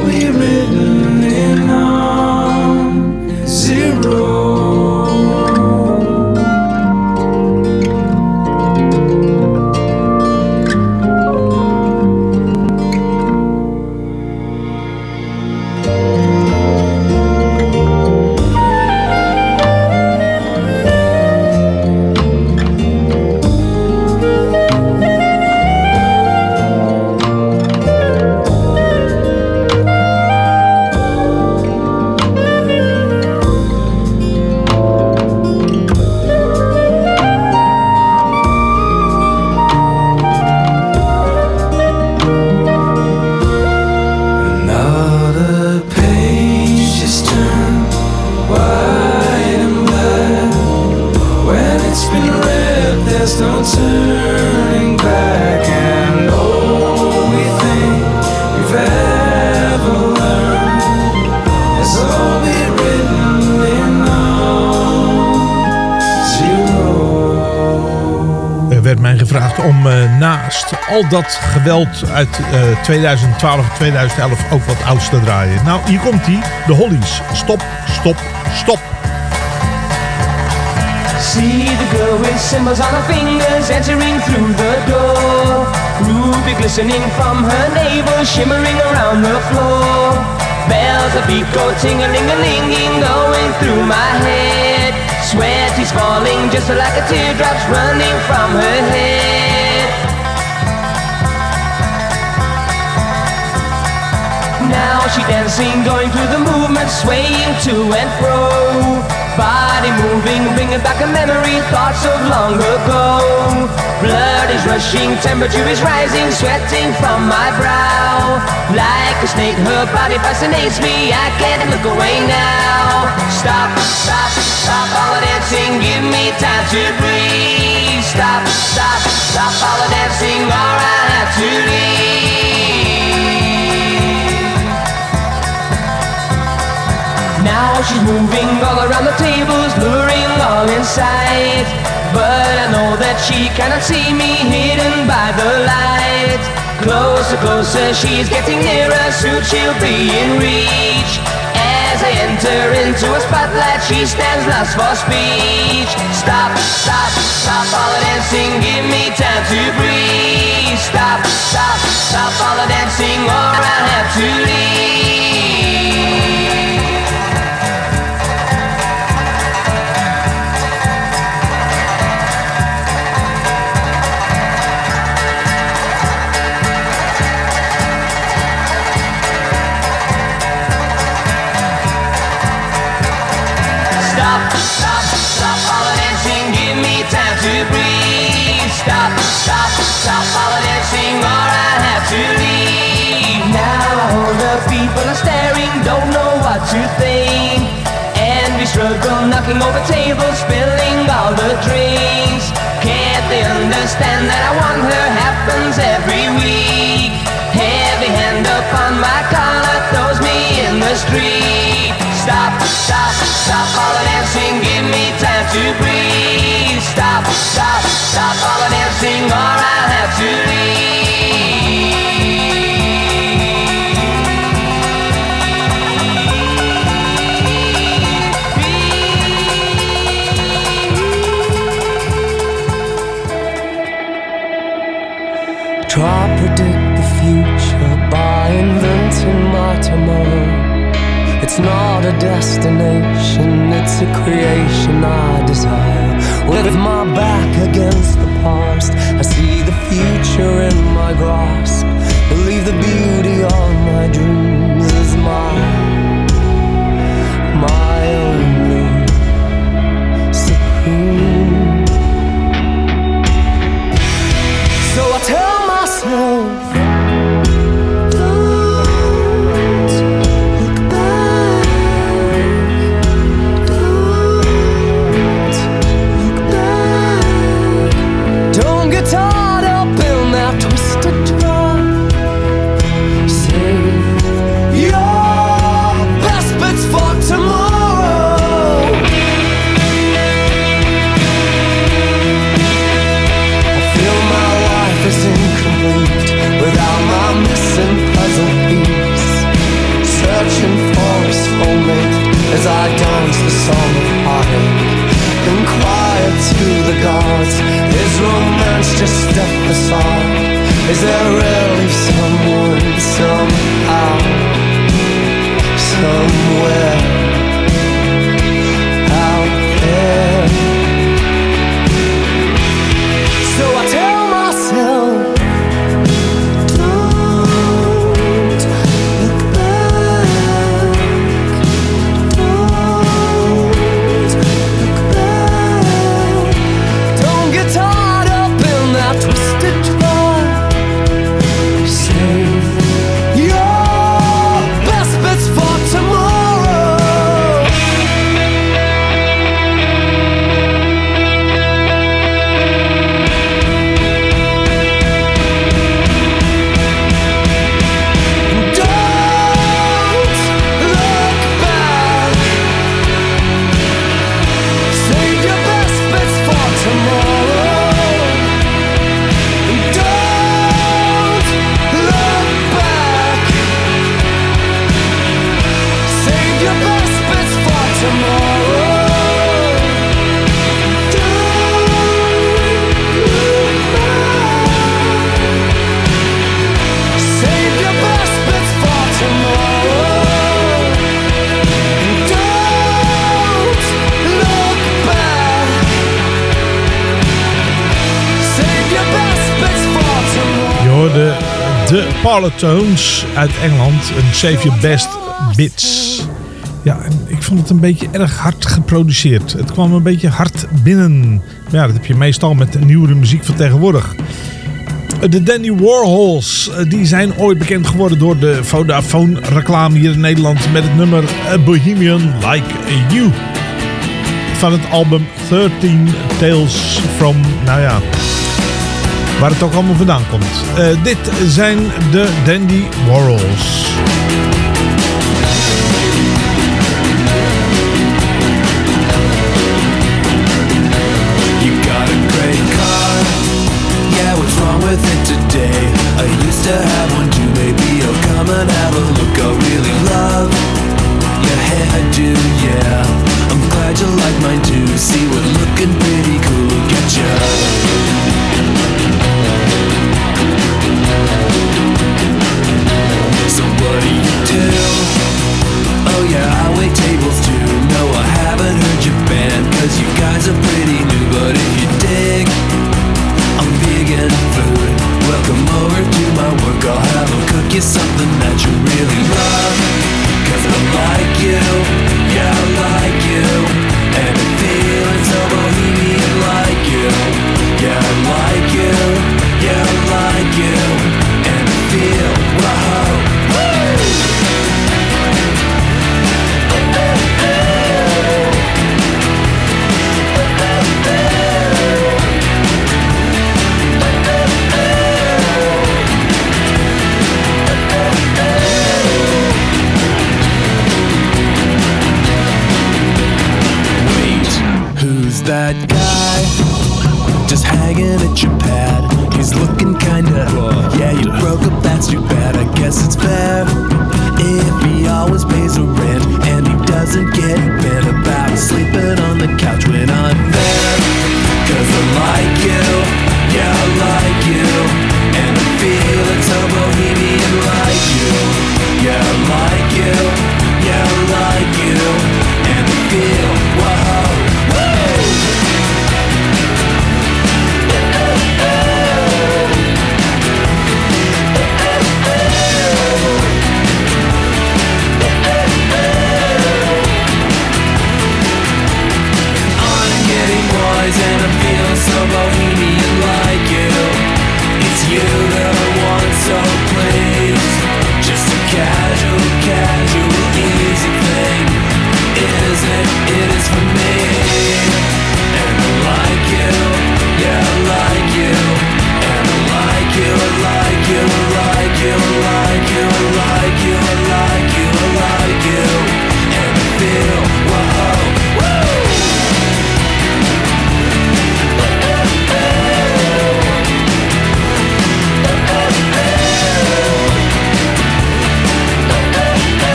al dat geweld uit eh, 2012 en 2011 ook wat ouds te draaien. Nou, hier komt hij. De Hollies. Stop, stop, stop. See the girl with symbols on her fingers entering through the door. Ruby glistening from her navel, shimmering around the floor. Bells of beat go ting-a-ling-a-linging, going through my head. Sweat is falling just like a teardrops running from her head. She dancing, going through the movement, swaying to and fro. Body moving, bringing back a memory, thoughts of long ago. Blood is rushing, temperature is rising, sweating from my brow. Like a snake, her body fascinates me, I can't look away now. Stop, stop, stop all the dancing, give me time to breathe. Stop, stop, stop all the dancing, or I have to leave. Now she's moving all around the tables, luring all inside. But I know that she cannot see me hidden by the light. Closer, closer, she's getting nearer, soon she'll be in reach. As I enter into a spotlight, she stands lost for speech. Stop, stop, stop all the dancing, give me time to breathe. Stop, stop, stop all the dancing, or I'll have to leave. Stop politicsing or I have to leave. Now the people are staring, don't know what to think. And we struggle, knocking over tables, spilling all the drinks. Can't they understand that I want her happens every week? destination, it's a creation I desire. With my back against the Tones uit Engeland. Een Save Your Best Bits. Ja, ik vond het een beetje erg hard geproduceerd. Het kwam een beetje hard binnen. Ja, dat heb je meestal met nieuwere muziek van tegenwoordig. De Danny Warhols, eh, die zijn ooit bekend geworden door de Vodafone reclame hier in Nederland met het nummer Bohemian Like You. Van het album 13 Tales from, nou ja, waar het ook allemaal vandaan komt. Eh, dit zijn de Dandy Warhols. I'll have them cook you something that you really love. Cause I like you.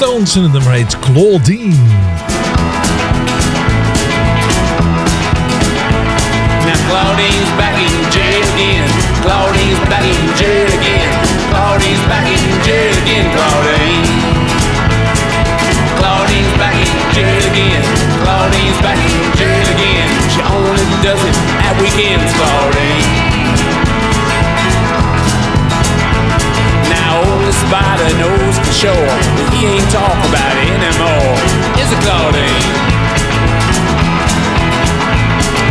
Stones in het nummer heet Claudine. Claudine's back in jail again. Claudine's back in jail again. Claudine's back in jail again. Claudine. Claudine's back in jail again. Claudine's back in jail again. She only does it at weekends, Claudine. Everybody knows for sure that he ain't talk about it anymore. Is it Claudine?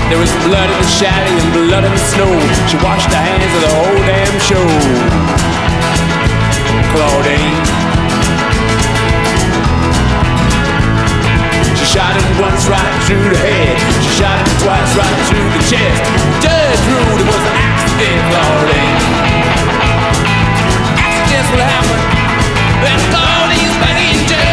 There was blood in the shadow and blood in the snow. She washed her hands of the whole damn show. Claudine. She shot him once right through the head. She shot him twice right through the chest. Judge Rude it was an accident, Claudine this will happen. Let's these back in jail.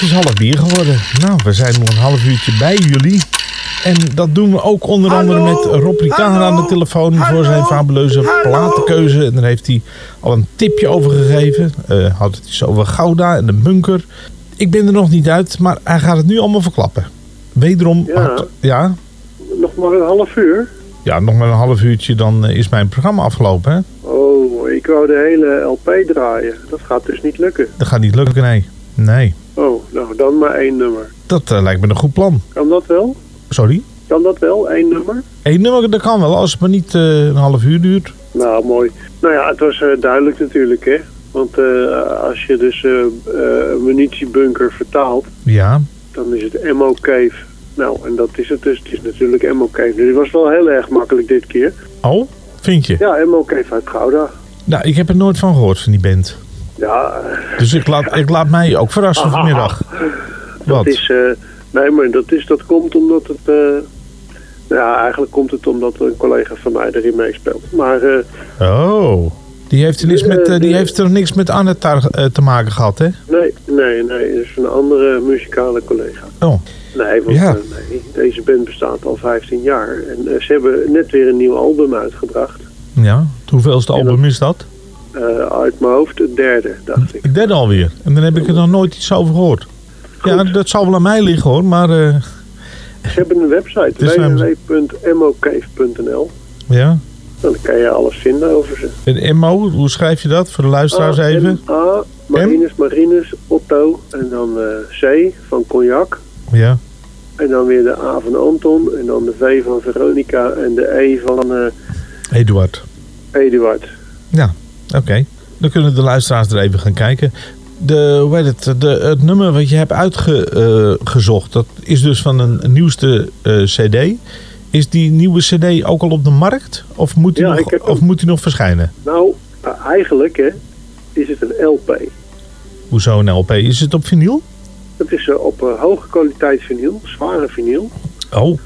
Het is half bier geworden. Nou, we zijn nog een half uurtje bij jullie. En dat doen we ook onder andere met Rob Ricard aan de telefoon voor zijn fabuleuze platenkeuze. En daar heeft hij al een tipje over gegeven. Eh had het iets over Gouda en de bunker. Ik ben er nog niet uit, maar hij gaat het nu allemaal verklappen. Wederom, Ja. Nog maar een half uur. ja, nog maar een half uurtje, dan eh, is mijn programma afgelopen. Hè? Oh, ik wou de hele LP draaien. Dat gaat dus niet lukken. Dat gaat niet lukken, nee. Nee, Dan maar één nummer. dat eh, lijkt me een goed plan. Kan dat wel? Sorry? Kan dat wel, één nummer? Eén nummer, dat kan wel, als het maar niet eh, een half uur duurt. Nou, mooi. Nou ja, het was eh, duidelijk natuurlijk, hè. Want als je dus eh, munitiebunker vertaalt, Ja, dan is het Ammo Cave. Nou, en dat is het dus. Het is natuurlijk Ammo Cave. Dus het was wel heel erg makkelijk dit keer. oh, vind je? Ja, Ammo Cave uit Gouda. Nou, ik heb er nooit van gehoord van die band. Ja, Dus ik laat, ik laat mij ook verrassen vanmiddag. dat Wat? is... eh, nee, maar dat, is, dat komt omdat het... eh, ja, eigenlijk komt het omdat een collega van mij erin meespeelt. Maar eh, Oh, die heeft er niks met, die heeft er niks met Anne te maken gehad, hè? nee, nee, nee. Dat is een andere muzikale collega. Oh, Nee, want Ja. nee, deze band bestaat al 15 jaar. En ze hebben net weer een nieuw album uitgebracht. ja. Hoeveelste album is dat? Eh, uit mijn hoofd het derde, dacht ik. Ik derde alweer. En dan heb ik er nog nooit iets over gehoord. Ja, dat zal wel aan mij liggen, hoor. Maar, eh, Ze hebben een website, we www.mocave.nl. ja. Dan kan je alles vinden over ze. En MO, hoe schrijf je dat? Voor de luisteraars A, even. M, A, Marinus, Marinus, Otto. En dan eh, C van Cognac. Ja. En dan weer de A van Anton. En dan de V van Veronica. En de E van Eduard. Eduard. Ja, oké. Dan kunnen de luisteraars er even gaan kijken. De, hoe heet het, de, het nummer wat je hebt uitgezocht, dat is dus van een, nieuwste eh, cd. Is die nieuwe cd ook al op de markt? Of moet die, Ja, nog, of moet die nog verschijnen? Nou, eigenlijk hè, is het een LP. Hoezo een LP? Is het op vinyl? Het is eh, op eh, hoge kwaliteit vinyl, zware vinyl. Oh,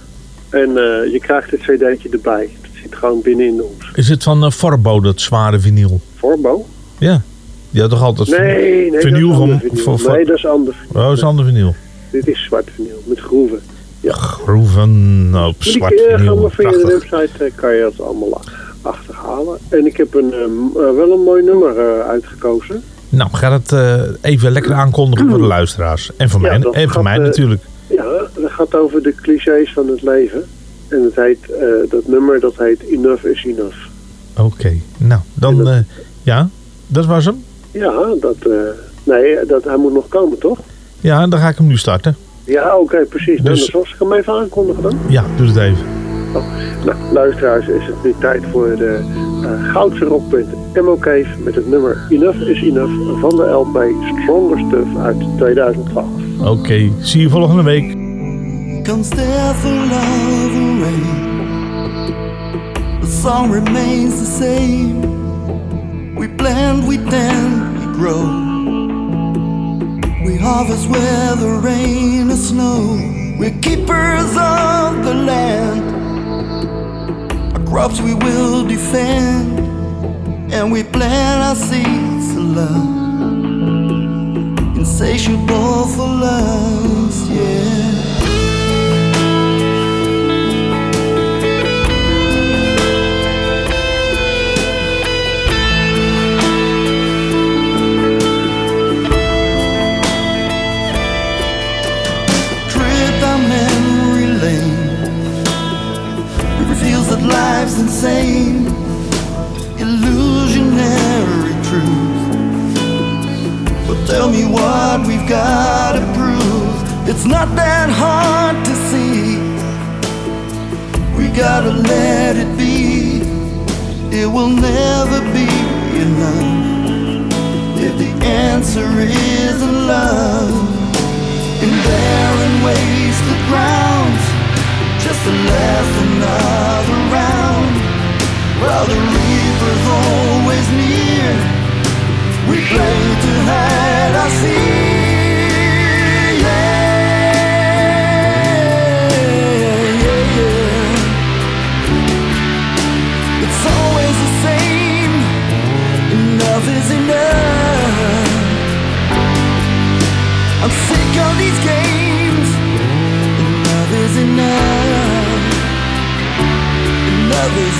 En je krijgt het cd'tje erbij. Zit gewoon binnenin ons. is het van uh, Forbo, dat zware vinyl? Forbo? Ja. Die had toch altijd Nee, nee, vinyl dat is van... ander vinyl. voor- voor- Nee, dat is ander vinyl. Oh, dat is ander vinyl. Dit is zwart vinyl, met groeven. Groeven nou, op die zwart kun je vinyl. via de website eh, kan je dat allemaal achterhalen. En ik heb een, eh, eh, wel een mooi nummer eh, uitgekozen. Nou, ga eh, even lekker aankondigen voor de luisteraars. En voor Ja, mij, dat en voor mij eh, natuurlijk. Ja, dat gaat over de clichés van het leven. En het heet, eh, dat nummer dat heet Enough is Enough. Oké, nou, dan... eh, ja, dat was hem. Ja, dat, eh, nee, dat, hij moet nog komen, toch? Ja, dan ga ik hem nu starten. Ja, oké, precies. Nou, Dus- dan zal ik hem even aankondigen dan. Ja, doe het even. Nou, luisteraars, is het nu tijd voor de eh, goudse rockpunt Emo Cave met het nummer Enough is Enough van de LP Stronger Stuff uit 2012. Oké, zie je volgende week. The song remains the same. We blend, we tend, we grow. We harvest whether rain or snow. We're keepers of the land. Our crops we will defend. And we plant our seeds of love. Insatiable for love, yeah. Life's insane, illusionary truth. But tell me what we've got to prove. It's not that hard to see. We gotta let it be. It will never be enough. If the answer isn't love in barren wasted grounds just to last another round while the reaper's always near we play to hide our fear yeah, yeah, yeah. it's always the same enough is enough I'm sick of these games. Enough is enough. Enough is.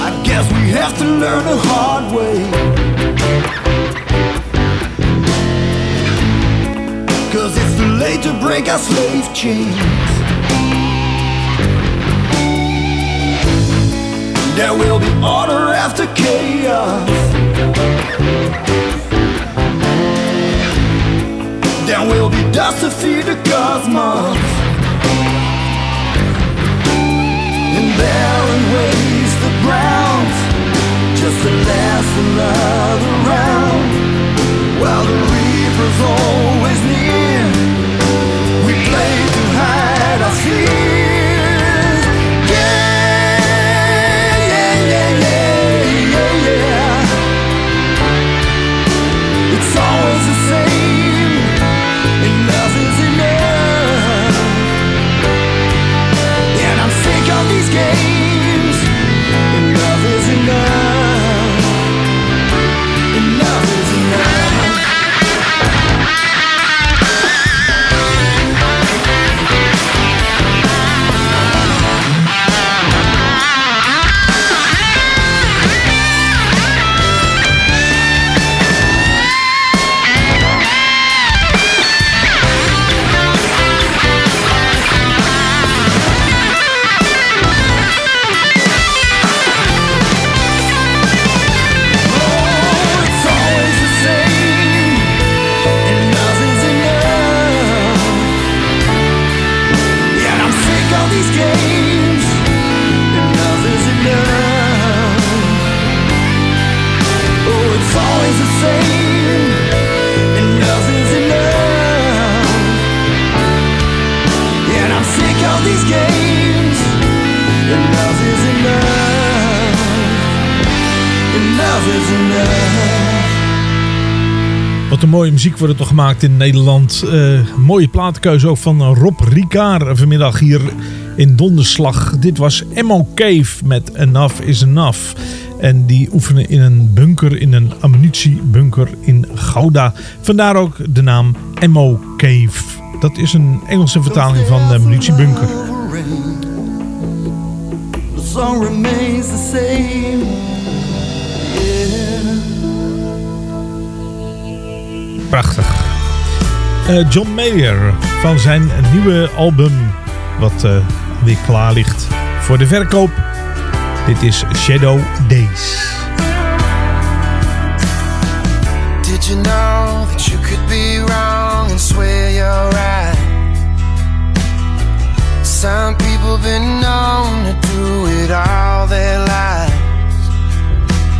I guess we have to learn the hard it's too late to break our slave chains. Just to last another round. While the reaper's always near, Wat mooie muziek wordt er toch gemaakt in Nederland. Eh, mooie platenkeuze ook van Rob Ricard vanmiddag hier in Donderslag. Dit was Emmo Cave met Enough is Enough. En die oefenen in een bunker, in een ammunitiebunker in Gouda. Vandaar ook de naam Emmo Cave. Dat is een Engelse vertaling van de munitiebunker. The song remains the same. Prachtig. Eh, John Mayer van zijn nieuwe album, wat eh, weer klaar ligt voor de verkoop. Dit is Shadow Days. Did you know that you could be wrong and swear you're right? Some people been known to do it all their lives.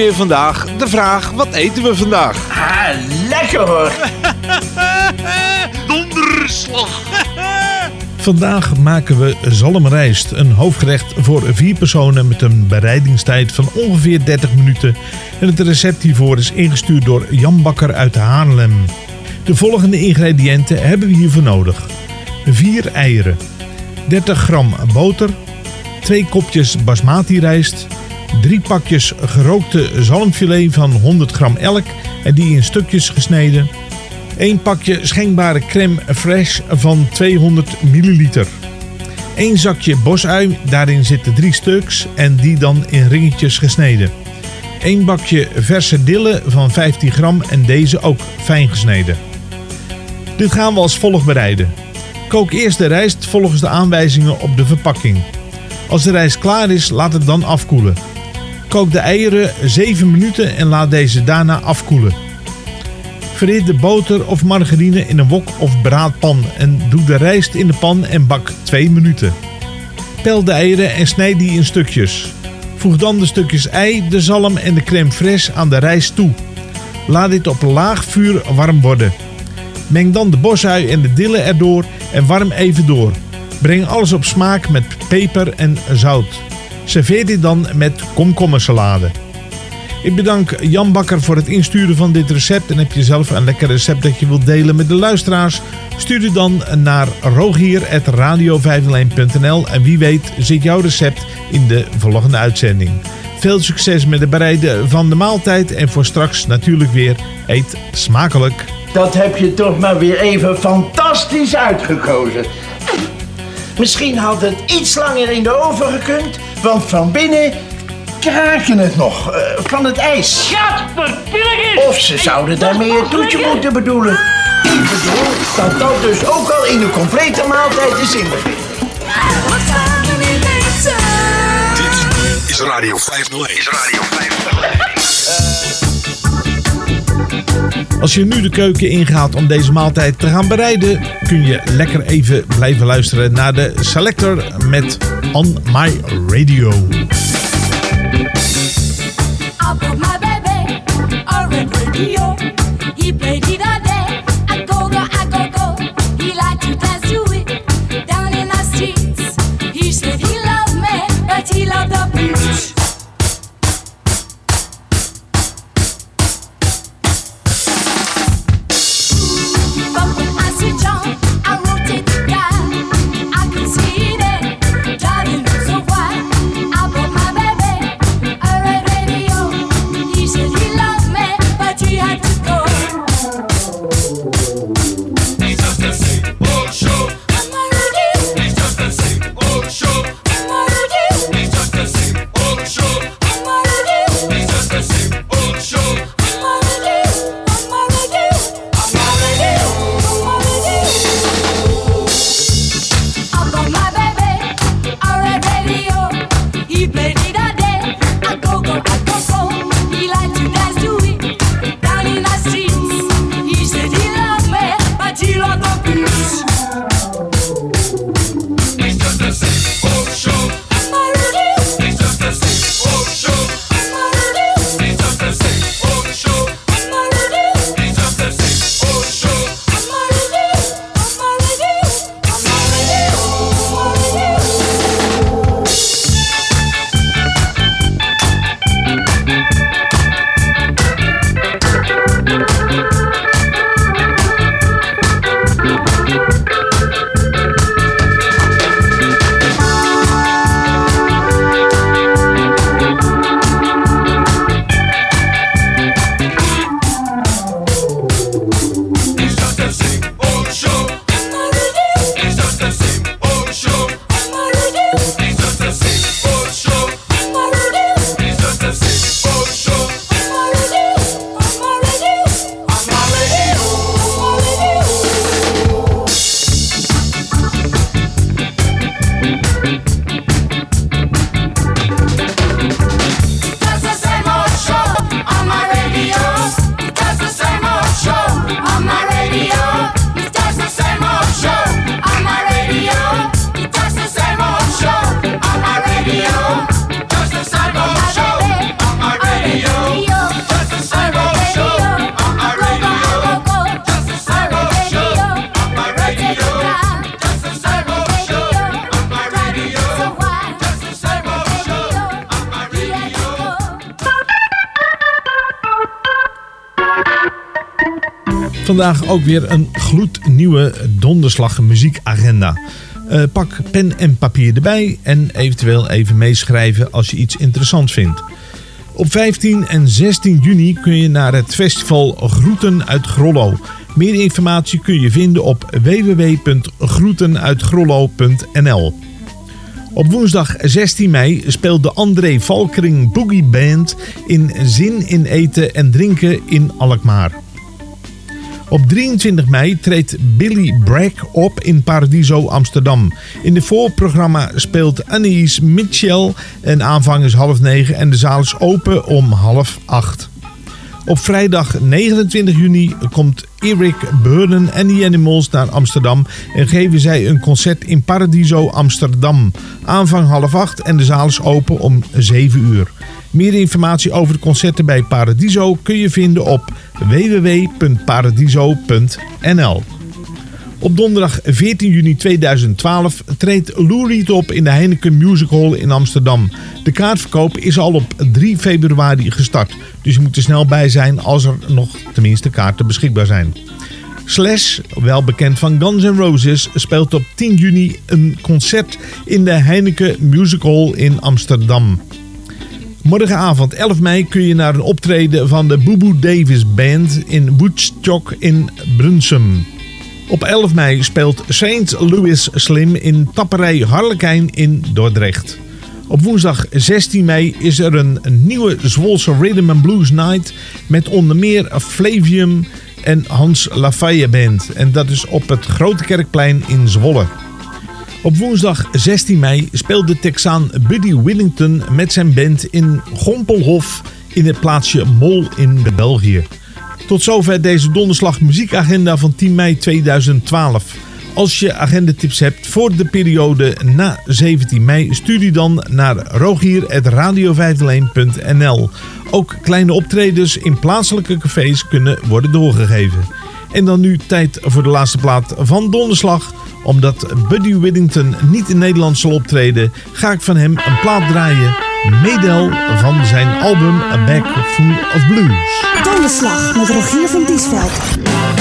weer vandaag de vraag: wat eten we vandaag? Ah, lekker hoor. <laughs> Donderslag. <laughs> Vandaag maken we zalmrijst, een hoofdgerecht voor vier personen met een bereidingstijd van ongeveer 30 minuten. En het recept hiervoor is ingestuurd door Jan Bakker uit Haarlem. De volgende ingrediënten hebben we hiervoor nodig. 4 eieren, 30 gram boter, 2 kopjes basmati rijst, 3 pakjes gerookte zalmfilet van 100 gram elk en die in stukjes gesneden. 1 pakje schenkbare crème fraîche van 200 milliliter. 1 zakje bosui, daarin zitten 3 stuks en die dan in ringetjes gesneden. 1 bakje verse dille van 15 gram en deze ook fijn gesneden. Dit gaan we als volgt bereiden. Kook eerst de rijst volgens de aanwijzingen op de verpakking. Als de rijst klaar is, laat het dan afkoelen. Kook de eieren 7 minuten en laat deze daarna afkoelen. Verhit de boter of margarine in een wok of braadpan en doe de rijst in de pan en bak 2 minuten. Pel de eieren en snijd die in stukjes. Voeg dan de stukjes ei, de zalm en de crème fraîche aan de rijst toe. Laat dit op laag vuur warm worden. Meng dan de bosui en de dille erdoor en warm even door. Breng alles op smaak met peper en zout. Serveer dit dan met komkommersalade. Ik bedank Jan Bakker voor het insturen van dit recept. En heb je zelf een lekker recept dat je wilt delen met de luisteraars? Stuur het dan naar rogier.radio501.nl en wie weet zit jouw recept in de volgende uitzending. Veel succes met het bereiden van de maaltijd en voor straks natuurlijk weer eet smakelijk. Dat heb je toch maar weer even fantastisch uitgekozen. Misschien had het iets langer in de oven gekund, want van binnen kraken het nog eh, van het ijs. Of ze zouden daarmee het toetje moeten bedoelen. Ik bedoel dat dat dus ook al in de complete maaltijd is inbegrepen. Dit is Radio 501. Is Radio 501. Als je nu de keuken ingaat om deze maaltijd te gaan bereiden, kun je lekker even blijven luisteren naar de Selector met On My Radio. He played it all ook weer een gloednieuwe donderslag muziekagenda. Eh, pak pen en papier erbij en eventueel even meeschrijven als je iets interessant vindt. Op 15 en 16 juni kun je naar het festival Groeten uit Grollo. Meer informatie kun je vinden op www.groetenuitgrollo.nl. Op woensdag 16 mei speelt de André Valkering Boogie Band in Zin in Eten en Drinken in Alkmaar. Op 23 mei treedt Billy Bragg op in Paradiso Amsterdam. In de voorprogramma speelt Annies Mitchell en aanvang is half negen en de zaal is open om half acht. Op vrijdag 29 juni komt Eric Burden en The Animals naar Amsterdam en geven zij een concert in Paradiso Amsterdam. Aanvang half acht en de zaal is open om 7 uur. Meer informatie over de concerten bij Paradiso kun je vinden op www.paradiso.nl. Op donderdag 14 juni 2012 treedt Lou Reed op in de Heineken Music Hall in Amsterdam. De kaartverkoop is al op 3 februari gestart. Dus je moet er snel bij zijn als er nog tenminste kaarten beschikbaar zijn. Slash, wel bekend van Guns N' Roses, speelt op 10 juni een concert in de Heineken Music Hall in Amsterdam. Morgenavond 11 mei kun je naar een optreden van de Boo Boo Davis Band in Woodstock in Brunsum. Op 11 mei speelt St. Louis Slim in Tapperij Harlekijn in Dordrecht. Op woensdag 16 mei is er een nieuwe Zwolse Rhythm and Blues Night met onder meer Flavium en Hans Lafayette Band. En dat is op het Grote Kerkplein in Zwolle. Op woensdag 16 mei speelt de Texaan Buddy Willington met zijn band in Gompelhof in het plaatsje Mol in België. Tot zover deze donderslag muziekagenda van 10 mei 2012. Als je agendatips hebt voor de periode na 17 mei, stuur die dan naar rogier.radio501.nl. Ook kleine optredens in plaatselijke cafés kunnen worden doorgegeven. En dan nu tijd voor de laatste plaat van Donderslag. Omdat Buddy Whittington niet in Nederland zal optreden, ga ik van hem een plaat draaien. Medel van zijn album A Bag Full of Blues. Donderslag met Rogier van Diesveld.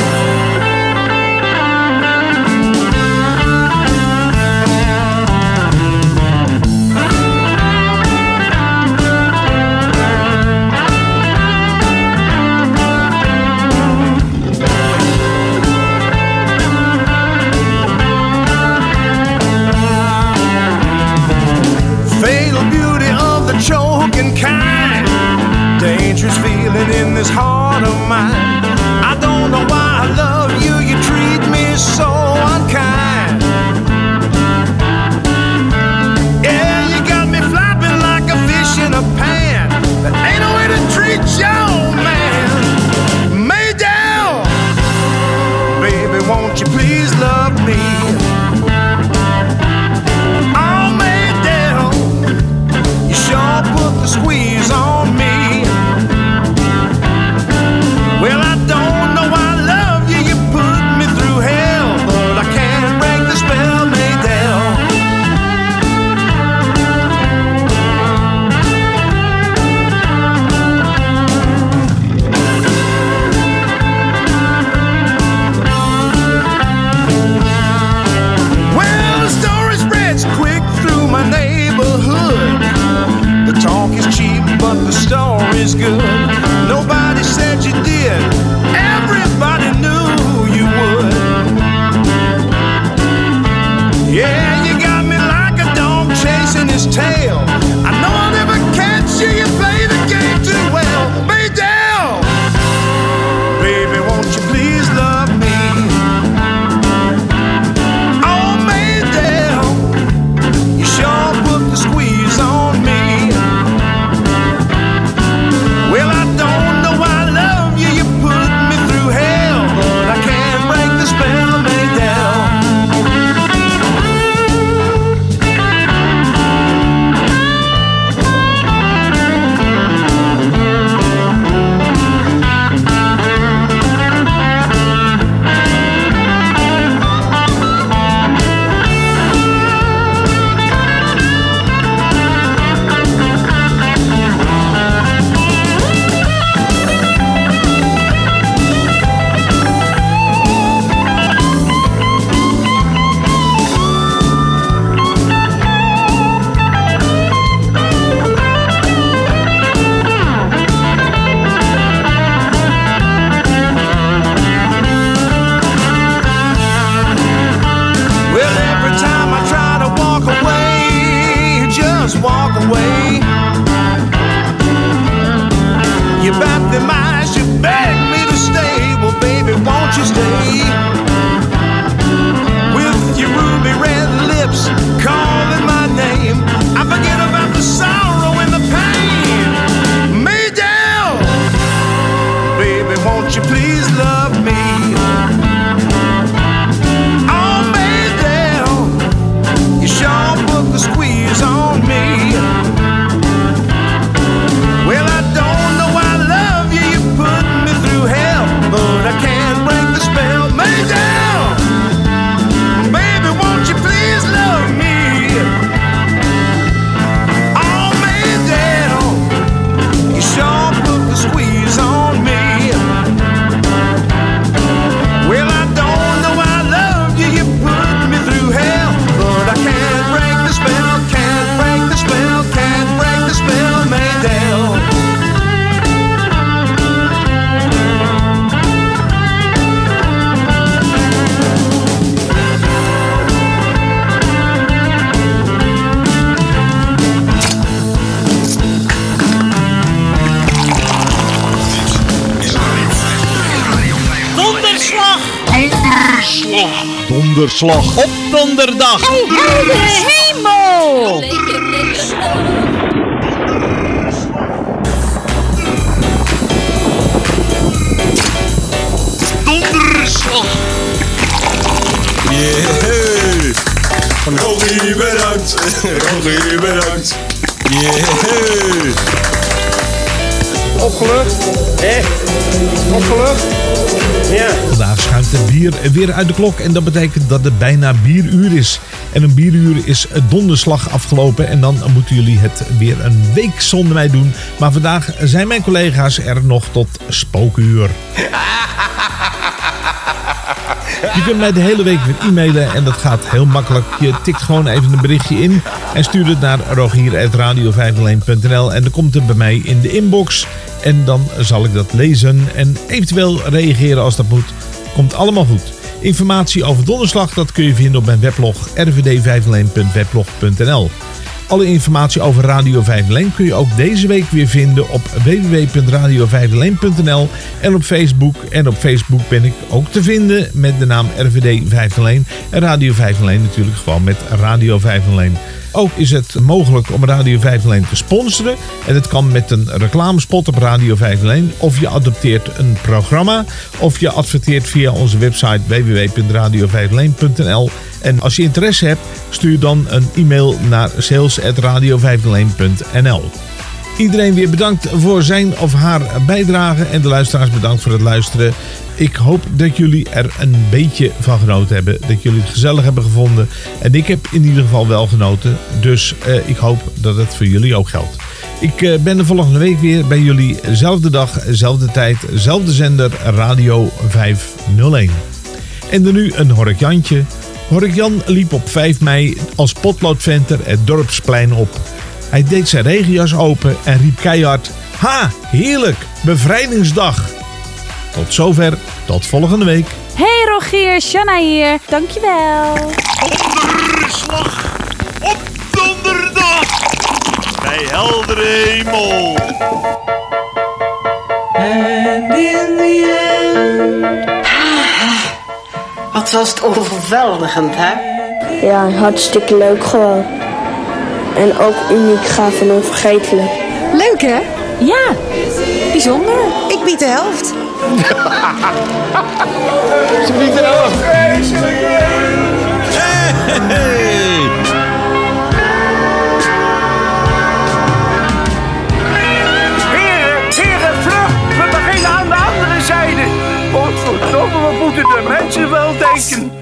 Donderslag op donderdag. Heldere hemel! Donderslag! Yeah! Rogie, bedankt! Rogie, bedankt! Yeah! Opgelucht? Echt? Opgelucht? Ja. Vandaag schuimt het bier weer uit de klok en dat betekent dat het bijna bieruur is. En een bieruur is donderslag afgelopen en dan moeten jullie het weer een week zonder mij doen. Maar vandaag zijn mijn collega's er nog tot spookuur. <laughs> Je kunt mij de hele week weer e-mailen en dat gaat heel makkelijk. Je tikt gewoon even een berichtje in en stuurt het naar rogier.radio501.nl en dan komt het bij mij in de inbox. En dan zal ik dat lezen en eventueel reageren als dat moet. Komt allemaal goed. Informatie over donderslag dat kun je vinden op mijn weblog rvd501.weblog.nl alle informatie over Radio 501 kun je ook deze week weer vinden op www.radio501.nl en op Facebook. En op Facebook ben ik ook te vinden met de naam RVD 501 en Radio 501 natuurlijk gewoon met Radio 501. Ook is het mogelijk om Radio 501 te sponsoren. En dat kan met een reclamespot op Radio 501. Of je adopteert een programma. Of je adverteert via onze website www.radio501.nl. En als je interesse hebt, stuur dan een e-mail naar sales.radio501.nl. Iedereen weer bedankt voor zijn of haar bijdrage. En de luisteraars bedankt voor het luisteren. Ik hoop dat jullie er een beetje van genoten hebben. Dat jullie het gezellig hebben gevonden. En ik heb in ieder geval wel genoten. Dus eh, ik hoop dat het voor jullie ook geldt. Ik eh, ben de volgende week weer bij jullie. Zelfde dag, zelfde tijd, zelfde zender. Radio 501. En dan nu een Hork Jantje. Liep op 5 mei als potloodventer het dorpsplein op. Hij deed zijn regenjas open en riep keihard: Ha, heerlijk, bevrijdingsdag! Tot zover, tot volgende week. Hey Rogier, Shanna hier. Dankjewel. Donderslag op donderdag! Bij heldere hemel! And in the end. Wat was het overweldigend, hè? Ja, hartstikke leuk gewoon en ook uniek, gaaf en onvergetelijk. Leuk hè? Ja, bijzonder. Ik bied de helft. <laughs> Ze biedt de helft. Hey. Godverdomme, wat moeten de mensen wel denken?